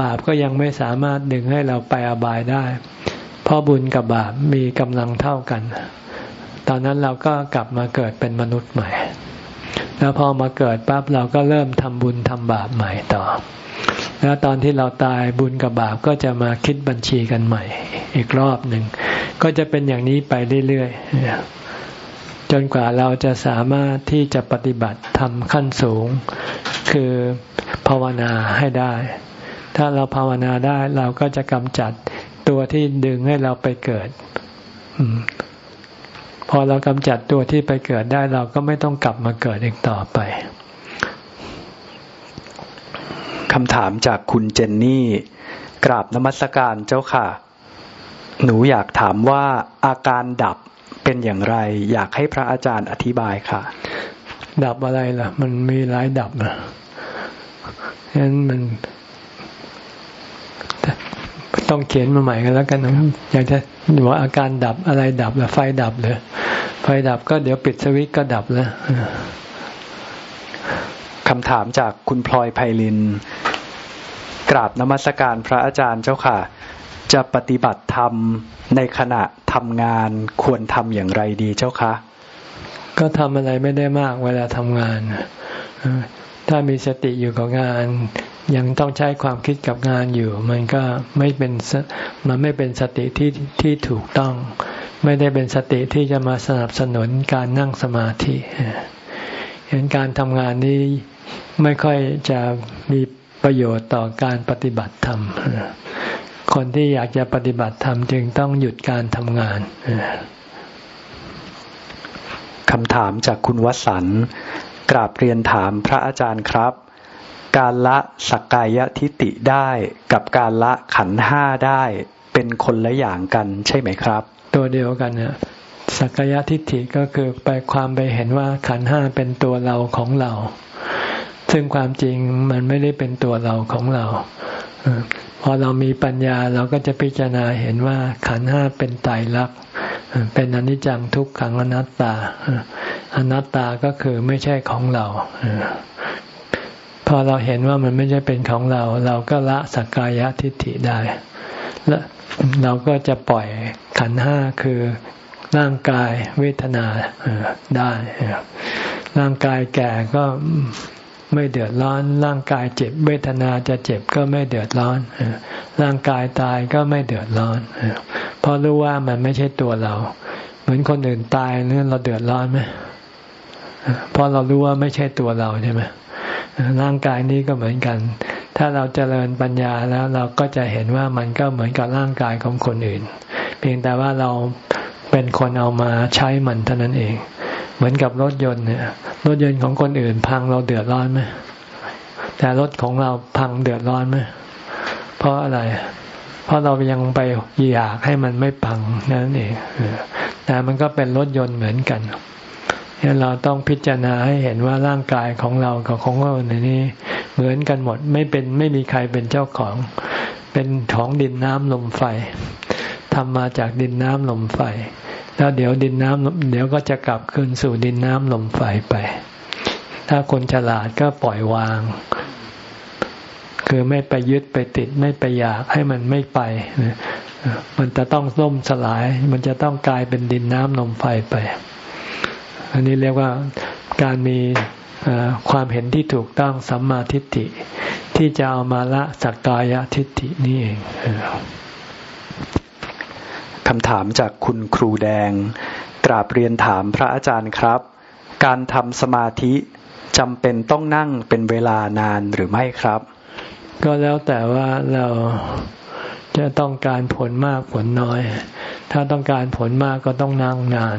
บาปก็ยังไม่สามารถดึงให้เราไปอบายได้ เพราะบุญกับบาปมีกำลังเท่ากัน ตอนนั้นเราก็กลับมาเกิดเป็นมนุษย์ใหม่ แล้วพอมาเกิดปั๊บเราก็เริ่มทำบุญทำบาปใหม่ต่อ แล้วตอนที่เราตายบุญกับบาปก็จะมาคิดบัญชีกันใหม่ อีกรอบหนึ่ง ก็จะเป็นอย่างนี้ไปเรื่อยๆ จนกว่าเราจะสามารถที่จะปฏิบัติทำขั้นสูง คือภาวนาให้ได้ ถ้าเราภาวนาได้เราก็จะกำจัดตัวที่ดึงให้เราไปเกิดพอเรากำจัดตัวที่ไปเกิดได้เราก็ไม่ต้องกลับมาเกิดอีกต่อไป คำถามจากคุณเจนนี่ กราบนมัสการเจ้าค่ะ หนูอยากถามว่าอาการดับเป็นอย่างไร อยากให้พระอาจารย์อธิบายค่ะ ดับอะไรล่ะ มันมีหลายดับนะฉะนั้นมันต้องเขียนมาใหม่กันแล้วกันนะอยากจะว่าอาการดับอะไรดับล่ะไฟดับเลยไฟดับก็เดี๋ยวปิดสวิตก็ดับแล้ว คำถามจากคุณพลอยไพลิน กราบนมัสการพระอาจารย์เจ้าค่ะ จะปฏิบัติธรรมในขณะทำงานควรทำอย่างไรดีเจ้าคะ ก็ทำอะไรไม่ได้มากเวลาทำงาน ถ้ามีสติอยู่กับงาน ยังต้องใช้ความคิดกับงานอยู่ มันก็ไม่เป็นมันไม่เป็นสติที่ที่ถูกต้อง ไม่ได้เป็นสติที่จะมาสนับสนุนการนั่งสมาธิเห็นการทำงานนี้ ไม่ค่อยจะมีประโยชน์ต่อการปฏิบัติธรรม คนที่อยากจะปฏิบัติธรรมจึงต้องหยุดการทำงานคำถามจากคุณวสันกราบเรียนถามพระอาจารย์ครับ การละสักกายทิฏฐิได้กับการละขันห้าได้เป็นคนละอย่างกันใช่ไหมครับ ตัวเดียวกันเนี่ยสักกายทิฏฐิก็คือไปความไปเห็นว่าขันห้าเป็นตัวเราของเรา ซึ่งความจริงมันไม่ได้เป็นตัวเราของเราพอเรามีปัญญาเราก็จะพิจารณาเห็นว่าขันห้าเป็นไตรลักษณ์เป็นอนิจจังทุกขังอนัตตา อนัตตาก็คือไม่ใช่ของเราพอเราเห็นว่ามันไม่ใช่เป็นของเรา เราก็ละสักกายทิฏฐิได้และเราก็จะปล่อยขันห้าคือร่างกายเวทนาได้ร่างกายแก่ก็ ไม่เดือดร้อน ร่างกายเจ็บ เวทนาจะเจ็บก็ไม่เดือดร้อน ร่างกายตายก็ไม่เดือดร้อนเพราะรู้ว่ามันไม่ใช่ตัวเรา เหมือนคนอื่นตายเนี่ยเราเดือดร้อนไหมเพราะเรารู้ว่าไม่ใช่ตัวเราใช่ไหมร่างกายนี้ก็เหมือนกัน ถ้าเราเจริญปัญญาแล้วเราก็จะเห็นว่ามันก็เหมือนกับร่างกายของคนอื่น เพียงแต่ว่าเราเป็นคนเอามาใช้มันเท่านั้นเอง เหมือนกับรถยนต์เนี่ยรถยนต์ของคนอื่น พังเราเดือดร้อนไหมแต่รถของเราพังเดือดร้อนไหมเพราะอะไร เพราะเรายังไปอยากให้มันไม่พังนั่นเองแต่มันก็เป็นรถยนต์เหมือนกันเราต้องพิจารณาให้เห็นว่าร่างกายของเรากับของเราในนี้ เหมือนกันหมดไม่เป็นไม่มีใครเป็นเจ้าของ เป็นของดินน้ำลมไฟทำมาจากดินน้ำลมไฟ แล้วเดี๋ยวดินน้ำเดี๋ยวก็จะกลับคืนสู่ดินน้ำลมไฟไป ถ้าคนฉลาดก็ปล่อยวาง คือไม่ไปยึดไปติดไม่ไปอยากให้มันไม่ไป มันจะต้องล่มสลาย มันจะต้องกลายเป็นดินน้ำลมไฟไป อันนี้เรียกว่าการมีความเห็นที่ถูกต้องสัมมาทิฏฐิ ที่จะเอามาละสักกายทิฏฐินี่เอง คำถามจากคุณครูแดง กราบเรียนถามพระอาจารย์ครับ การทำสมาธิจำเป็นต้องนั่งเป็นเวลานานหรือไม่ครับ ก็แล้วแต่ว่าเราจะต้องการผลมากผลน้อย ถ้าต้องการผลมากก็ต้องนั่งนาน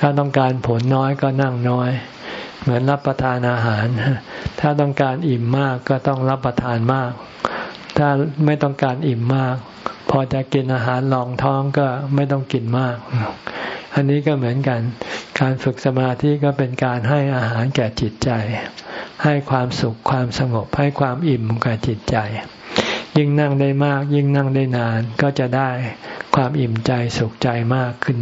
ถ้าต้องการผลน้อยก็นั่งน้อย เหมือนรับประทานอาหาร ถ้าต้องการอิ่มมากก็ต้องรับประทานมาก ถ้าไม่ต้องการอิ่มมาก อจะกินอาหารรองท้องก็ไม่ต้องกินมาก อันนี้ก็เหมือนกัน การฝึกสมาธิก็เป็นการให้อาหารแก่จิตใจ ให้ความสุขความสงบให้ความอิ่มแก่จิตใจ ยิ่งนั่งได้มาก ยิ่งนั่งได้นานก็จะได้ความอิ่มใจสุขใจมากขึ้น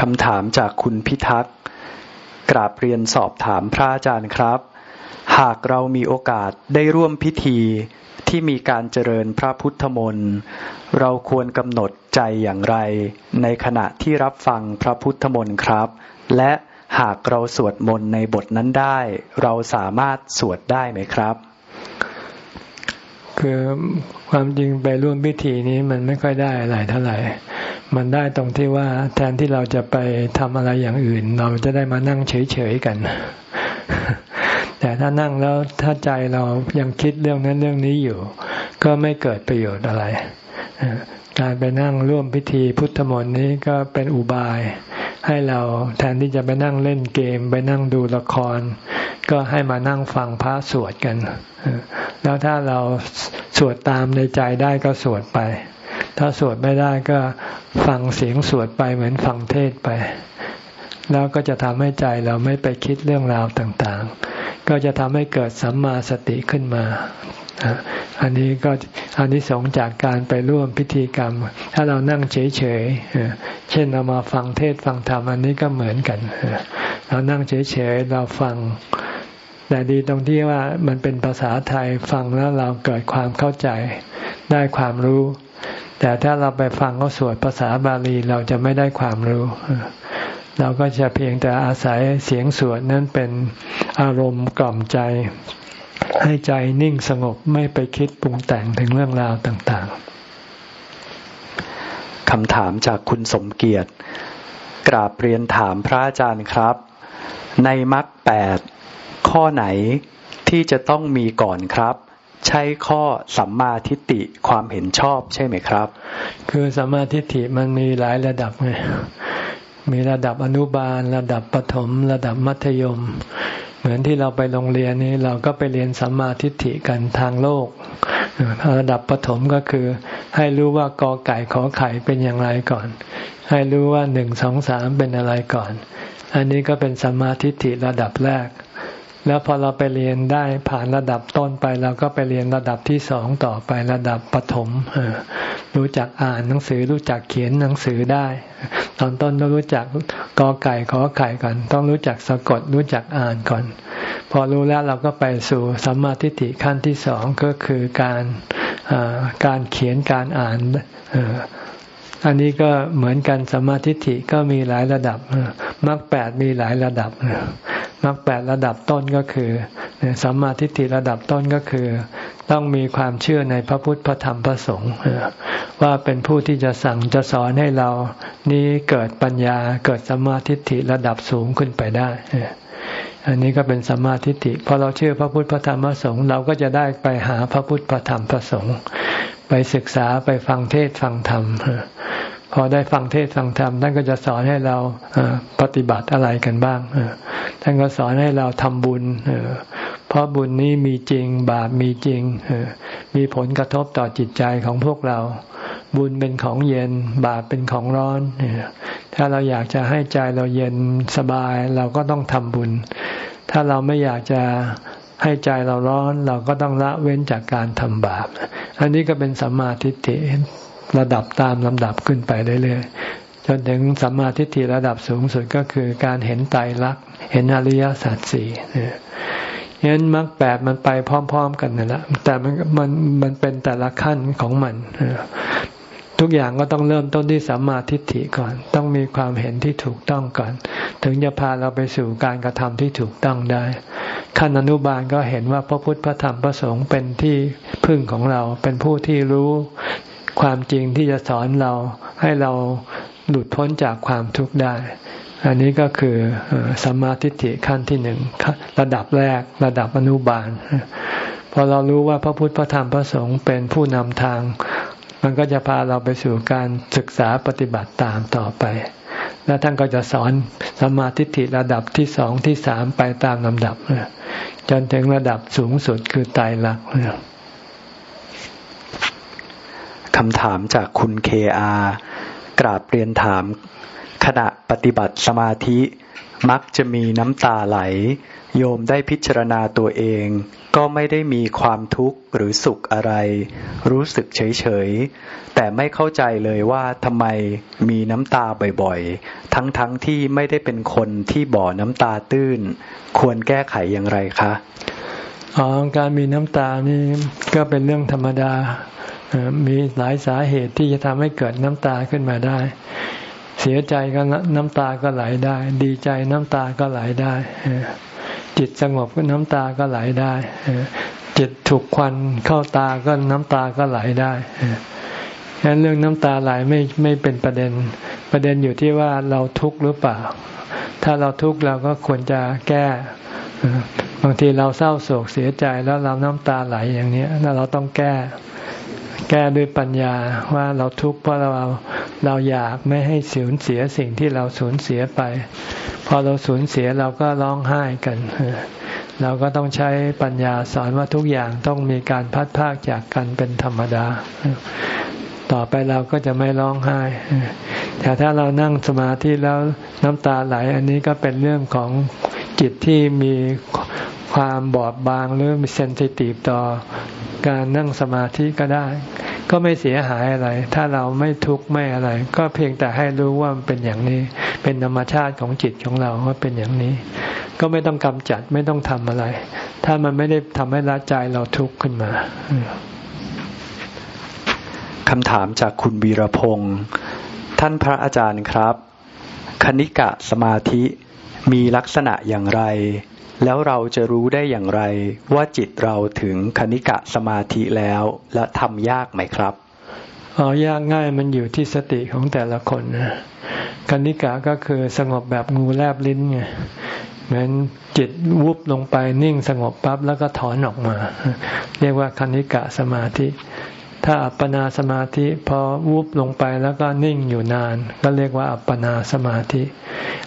คำถามจากคุณพิทักษ์กราบเรียนสอบถามพระอาจารย์ครับ หากเรามีโอกาสได้ร่วมพิธีที่มีการเจริญพระพุทธมนต์เราควรกำหนดใจอย่างไร ในขณะที่รับฟังพระพุทธมนต์ครับ และหากเราสวดมนต์ในบทนั้นได้ เราสามารถสวดได้ไหมครับ คือความจริงไปร่วมพิธีนี้มันไม่ค่อยได้อะไรเท่าไหร่ มันได้ตรงที่ว่าแทนที่เราจะไปทำอะไรอย่างอื่น เราจะได้มานั่งเฉยๆกัน แต่ถ้านั่งแล้วถ้าใจเรายังคิดเรื่องนั้นเรื่องนี้อยู่ ก็ไม่เกิดประโยชน์อะไรการไปนั่งร่วมพิธีพุทธมนต์นี้ก็เป็นอุบาย ให้เราแทนที่จะไปนั่งเล่นเกม ไปนั่งดูละคร ก็ให้มานั่งฟังพระสวดกัน แล้วถ้าเราสวดตามในใจได้ก็สวดไป ถ้าสวดไม่ได้ก็ฟังเสียงสวดไปเหมือนฟังเทศไป แล้วก็จะทำให้ใจเราไม่ไปคิดเรื่องราวต่างๆ ก็จะทำให้เกิดสัมมาสติขึ้นมา อันนี้ก็อันนี้สงจากการไปร่วมพิธีกรรม ถ้าเรานั่งเฉยๆ เช่นเรามาฟังเทศฟังธรรมอันนี้ก็เหมือนกัน เรานั่งเฉยๆ เราฟัง แต่ดีตรงที่ว่ามันเป็นภาษาไทยฟังแล้วเราเกิดความเข้าใจได้ความรู้ แต่ถ้าเราไปฟังเขาสวดภาษาบาลีเราจะไม่ได้ความรู้ เราก็จะเพียงแต่อาศัยเสียงสวดนั้นเป็นอารมณ์กล่อมใจ ให้ใจนิ่งสงบไม่ไปคิดปรุงแต่งถึงเรื่องราวต่างๆคำถามจากคุณสมเกียรติ กราบเรียนถามพระอาจารย์ครับ ในมรรคแปดข้อไหนที่จะต้องมีก่อนครับใช่ข้อสัมมาทิฏฐิความเห็นชอบใช่ไหมครับ คือสัมมาทิฏฐิมันมีหลายระดับไง มีระดับอนุบาล ระดับปฐมระดับมัธยม เหมือนที่เราไปโรงเรียนนี้เราก็ไปเรียนสัมมาทิฏฐิกันทางโลก ระดับปฐมก็คือ ให้รู้ว่ากอไก่ขอไข่เป็นอย่างไรก่อน ให้รู้ว่าหนึ่งสองสามเป็นอะไรก่อน อันนี้ก็เป็นสัมมาทิฏฐิระดับแรก แล้วพอเราไปเรียนได้ผ่านระดับต้นไปเราก็ไปเรียนระดับที่สองต่อไประดับปฐมรู้จักอ่านหนังสือรู้จักเขียนหนังสือได้ ตอนต้นต้องรู้จักกอไก่ขอไข่ก่อน ต้องรู้จักสะกดรู้จักอ่านก่อน พอรู้แล้วเราก็ไปสู่สัมมาทิฏฐิขั้นที่สองก็คือการการเขียนการอ่านอันนี้ก็เหมือนกันสัมมาทิฏฐิก็มีหลายระดับมรรคแปดมีหลายระดับ มรรคแปดระดับต้นก็คือสัมมาทิฏฐิระดับต้นก็คือ ต้องมีความเชื่อในพระพุทธพระธรรมพระสงฆ์ว่าเป็นผู้ที่จะสั่งจะสอนให้เรานี้เกิดปัญญาเกิดสัมมาทิฏฐิระดับสูงขึ้นไปได้อันนี้ก็เป็นสัมมาทิฏฐิพอเราเชื่อพระพุทธพระธรรมพระสงฆ์เราก็จะได้ไปหาพระพุทธพระธรรมพระสงฆ์ไปศึกษาไปฟังเทศฟังธรรม พอได้ฟังเทศฟังธรรมท่านก็จะสอนให้เราปฏิบัติอะไรกันบ้างท่านก็สอนให้เราทำบุญเพราะบุญนี้มีจริงบาปมีจริงมีผลกระทบต่อจิตใจของพวกเรา บุญเป็นของเย็นบาปเป็นของร้อน ถ้าเราอยากจะให้ใจเราเย็นสบายเราก็ต้องทำบุญ ถ้าเราไม่อยากจะให้ใจเราร้อนเราก็ต้องละเว้นจากการทำบาป อันนี้ก็เป็นสัมมาทิฏฐิ ระดับตามลำดับขึ้นไปเรื่อยๆจนถึงสัมมาทิฏฐิระดับสูงสุดก็คือการเห็นไตรลักษณ์เห็นอริยสัจสี่เห็นมรรคแปดมันไปพร้อม ๆ กันนั่นแหละแต่มันมันมันเป็นแต่ละขั้นของมันทุกอย่างก็ต้องเริ่มต้นที่สัมมาทิฏฐิก่อน ต้องมีความเห็นที่ถูกต้องก่อน ถึงจะพาเราไปสู่การกระทำที่ถูกต้องได้ ขั้นอนุบาลก็เห็นว่าพระพุทธพระธรรมพระสงฆ์เป็นที่พึ่งของเรา เป็นผู้ที่รู้ ความจริงที่จะสอนเราให้เราหลุดพ้นจากความทุกข์ได้ อันนี้ก็คือสัมมาทิฏฐิขั้นที่หนึ่งระดับแรกระดับอนุบาล พอเรารู้ว่าพระพุทธพระธรรมพระสงฆ์เป็นผู้นำทาง มันก็จะพาเราไปสู่การศึกษาปฏิบัติตามต่อไป แล้วท่านก็จะสอนสัมมาทิฏฐิระดับที่สองที่สามไปตามลำดับจนถึงระดับสูงสุดคือไตรลักษณ์ คำถามจากคุณเคอากราบเรียนถาม ขณะปฏิบัติสมาธิ มักจะมีน้ำตาไหล โยมได้พิจารณาตัวเอง ก็ไม่ได้มีความทุกข์หรือสุขอะไร รู้สึกเฉยๆ แต่ไม่เข้าใจเลยว่าทำไมมีน้ำตาบ่อยๆ ทั้งๆทที่ไม่ได้เป็นคนที่บ่อน้ำตาตื้น ควรแก้ไขอย่างไรคะอ๋อการมีน้ำตานี่ก็เป็นเรื่องธรรมดา มีหลายสาเหตุที่จะทำให้เกิดน้ำตาขึ้นมาได้ เสียใจก็น้ำตาก็ไหลได้ ดีใจน้ำตาก็ไหลได้ จิตสงบก็น้ำตาก็ไหลได้ จิตถูกควันเข้าตาก็น้ำตาก็ไหลได้ฉะนั้นเรื่องน้ำตาไหลไม่ไม่เป็นประเด็น ประเด็นอยู่ที่ว่าเราทุกข์หรือเปล่า ถ้าเราทุกข์เราก็ควรจะแก้บางทีเราเศร้าโศกเสียใจแล้วเราน้ำตาไหลอย่างนี้เราต้องแก้ แก้ด้วยปัญญาว่าเราทุกข์เพราะเราเราอยากไม่ให้สูญเสียสิ่งที่เราสูญเสียไป พอเราสูญเสียเราก็ร้องไห้กัน เราก็ต้องใช้ปัญญาสอนว่าทุกอย่างต้องมีการพัดพากจากกันเป็นธรรมดา ต่อไปเราก็จะไม่ร้องไห้ แต่ถ้าเรานั่งสมาธิแล้วน้ำตาไหลอันนี้ก็เป็นเรื่องของจิตที่มีความบอบบางหรือมีเซนซิทีฟต่อ การนั่งสมาธิก็ได้ ก็ไม่เสียหายอะไร ถ้าเราไม่ทุกข์ไม่อะไร ก็เพียงแต่ให้รู้ว่ามันเป็นอย่างนี้ เป็นธรรมชาติของจิตของเราว่าเป็นอย่างนี้ ก็ไม่ต้องกำจัดไม่ต้องทำอะไร ถ้ามันไม่ได้ทำให้ละใจเราทุกข์ขึ้นมาคำถามจากคุณวีรพงศ์ท่านพระอาจารย์ครับ คณิกะสมาธิมีลักษณะอย่างไร แล้วเราจะรู้ได้อย่างไร ว่าจิตเราถึงคณิกะสมาธิแล้ว และทำยากไหมครับอ๋อยากง่ายมันอยู่ที่สติของแต่ละคนนะคณิกะก็คือสงบแบบงูแลบลิ้นไงเหมือนจิตวุบลงไปนิ่งสงบปั๊บแล้วก็ถอนออกมา เรียกว่าคณิกะสมาธิ ถ้าอัปปนาสมาธิพอวุบลงไปแล้วก็นิ่งอยู่นาน ก็เรียกว่าอัปปนาสมาธิ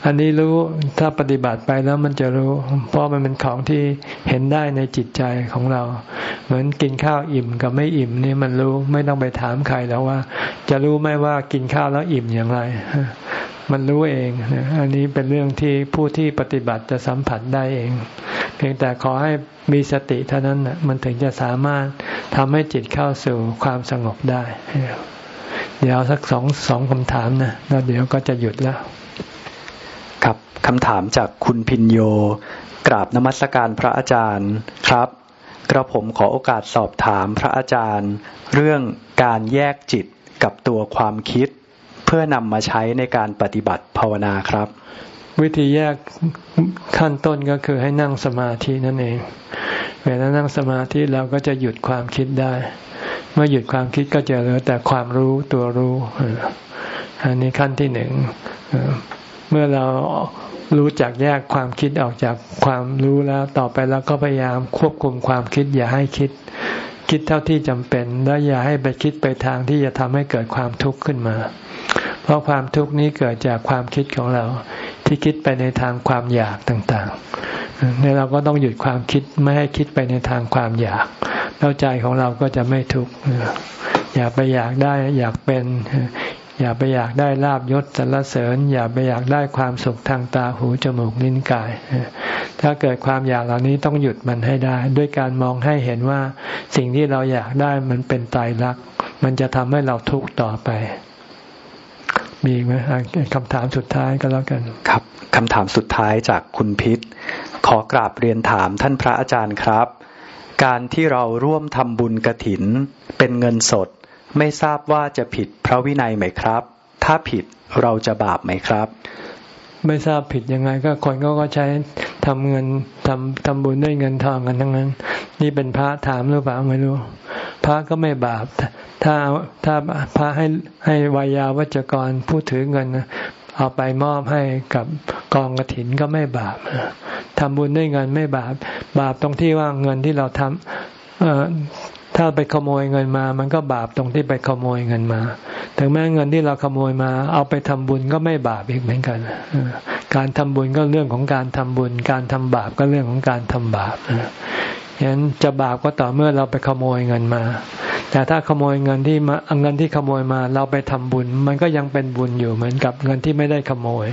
อันนี้รู้ถ้าปฏิบัติไปแล้วมันจะรู้ เพราะมันเป็นของที่เห็นได้ในจิตใจของเรา เหมือนกินข้าวอิ่มกับไม่อิ่มนี่มันรู้ไม่ต้องไปถามใครแล้วว่า จะรู้ไหมว่ากินข้าวแล้วอิ่มอย่างไร มันรู้เอง อันนี้เป็นเรื่องที่ผู้ที่ปฏิบัติจะสัมผัสได้เอง เพียงแต่ขอให้มีสติเท่านั้นนะมันถึงจะสามารถทำให้จิตเข้าสู่ความสงบได้ เดี๋ยวสักสองสองคำถามนะแล้วเดี๋ยวก็จะหยุดแล้ว ครับคำถามจากคุณพินโย กราบนมัสการพระอาจารย์ครับกระผมขอโอกาสสอบถามพระอาจารย์ เรื่องการแยกจิตกับตัวความคิด เพื่อนำมาใช้ในการปฏิบัติภาวนาครับ วิธีแยกขั้นต้นก็คือให้นั่งสมาธินั่นเอง เวลานั่งสมาธิเราก็จะหยุดความคิดได้ เมื่อหยุดความคิดก็จะเหลือแต่ความรู้ตัวรู้อันนี้ขั้นที่หนึ่งเมื่อเรารู้จักแยกความคิดออกจากความรู้แล้ว ต่อไปเราก็พยายามควบคุมความคิด อย่าให้คิด คิดเท่าที่จำเป็น และอย่าให้ไปคิดไปทางที่จะทำให้เกิดความทุกข์ขึ้นมา เพราะความทุกข์นี้เกิดจากความคิดของเรา ที่คิดไปในทางความอยากต่างๆนี่เราก็ต้องหยุดความคิดไม่ให้คิดไปในทางความอยาก แล้วใจของเราก็จะไม่ทุกข์อย่าไปอยากได้อยากเป็น อย่าไปอยากได้ลาบยศสรรเสริญ อย่าไปอยากได้ความสุขทางตาหูจมูกลิ้นกาย ถ้าเกิดความอยากเหล่านี้ต้องหยุดมันให้ได้ ด้วยการมองให้เห็นว่าสิ่งที่เราอยากได้มันเป็นตายรัก มันจะทำให้เราทุกข์ต่อไป มีไหมคำถามสุดท้ายก็แล้วกัน ครับคำถามสุดท้ายจากคุณพิษ ขอกราบเรียนถามท่านพระอาจารย์ครับ การที่เราร่วมทำบุญกระถิน เป็นเงินสด ไม่ทราบว่าจะผิดพระวินัยไหมครับ ถ้าผิดเราจะบาปไหมครับ ไม่ทราบผิดยังไง ก็คนก็ก็ใช้ทำเงินทำทำบุญด้วยเงินทองกันทั้งนั้น นี่เป็นพระถามหรือเปล่าไม่รู้ พระก็ไม่บาป ถ้าถ้าพระให้ให้วายาวัจกรผู้ถือเงินเอาไปมอบให้กับกองกระถินก็ไม่บาปทำบุญด้วยเงินไม่บาป บาปตรงที่ว่าเงินที่เราทำ ถ้าไปขโมยเงินมา มันก็บาปตรงที่ไปขโมยเงินมา ถึงแม้เงินที่เราขโมยมา เอาไปทำบุญก็ไม่บาปอีกเหมือนกัน การทำบุญก็เรื่องของการทำบุญ การทำบาปก็เรื่องของการทำบาปฉะนั้นจะบาปก็ต่อเมื่อเราไปขโมยเงินมา แต่ถ้าขโมยเงินที่มาเงินที่ขโมยมา เราไปทำบุญ มันก็ยังเป็นบุญอยู่เหมือนกับเงินที่ไม่ได้ขโมย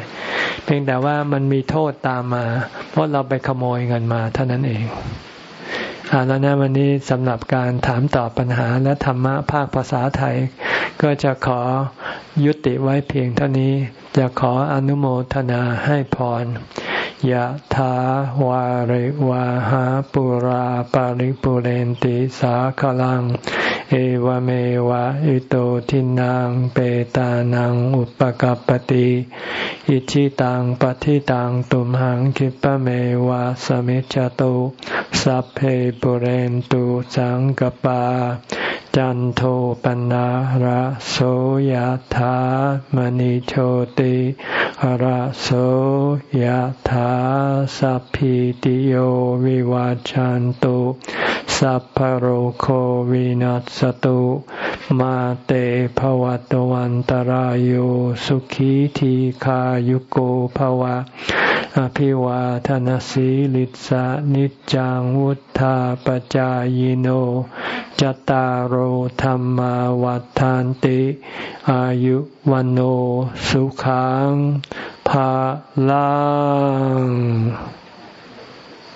เพียงแต่ว่ามันมีโทษตามมา เพราะเราไปขโมยเงินมาเท่านั้นเอง อาแล้วนะวันนี้สำหรับการถามตอบปัญหาและธรรมะภาคภาษาไทย ก็จะขอยุติไว้เพียงเท่านี้ จะขออนุโมทนาให้พร ยะถาวาริวาหาปุราปาริปุเรนติสาขลัง เอวเมวะอิโตทินังเปตานังอุปกัปติอิชิตังปฏิตังตุมหังคิปะเมวะสมิจจตุสัพเพปุเรนตุสังกปา จันโทปนะระโสยธามณิโชติระโสยธาสัพพิติโยวิวาจันตุสัพพโรโควินัสตุมาเตภวัตวันตารโยสุขีทีขายุโกภวะ อภิวาทนสีลิสานิจังวุธาปจายโน จตารโหธรรมวัฏฐานติ อายุวันโอสุขังภาลัง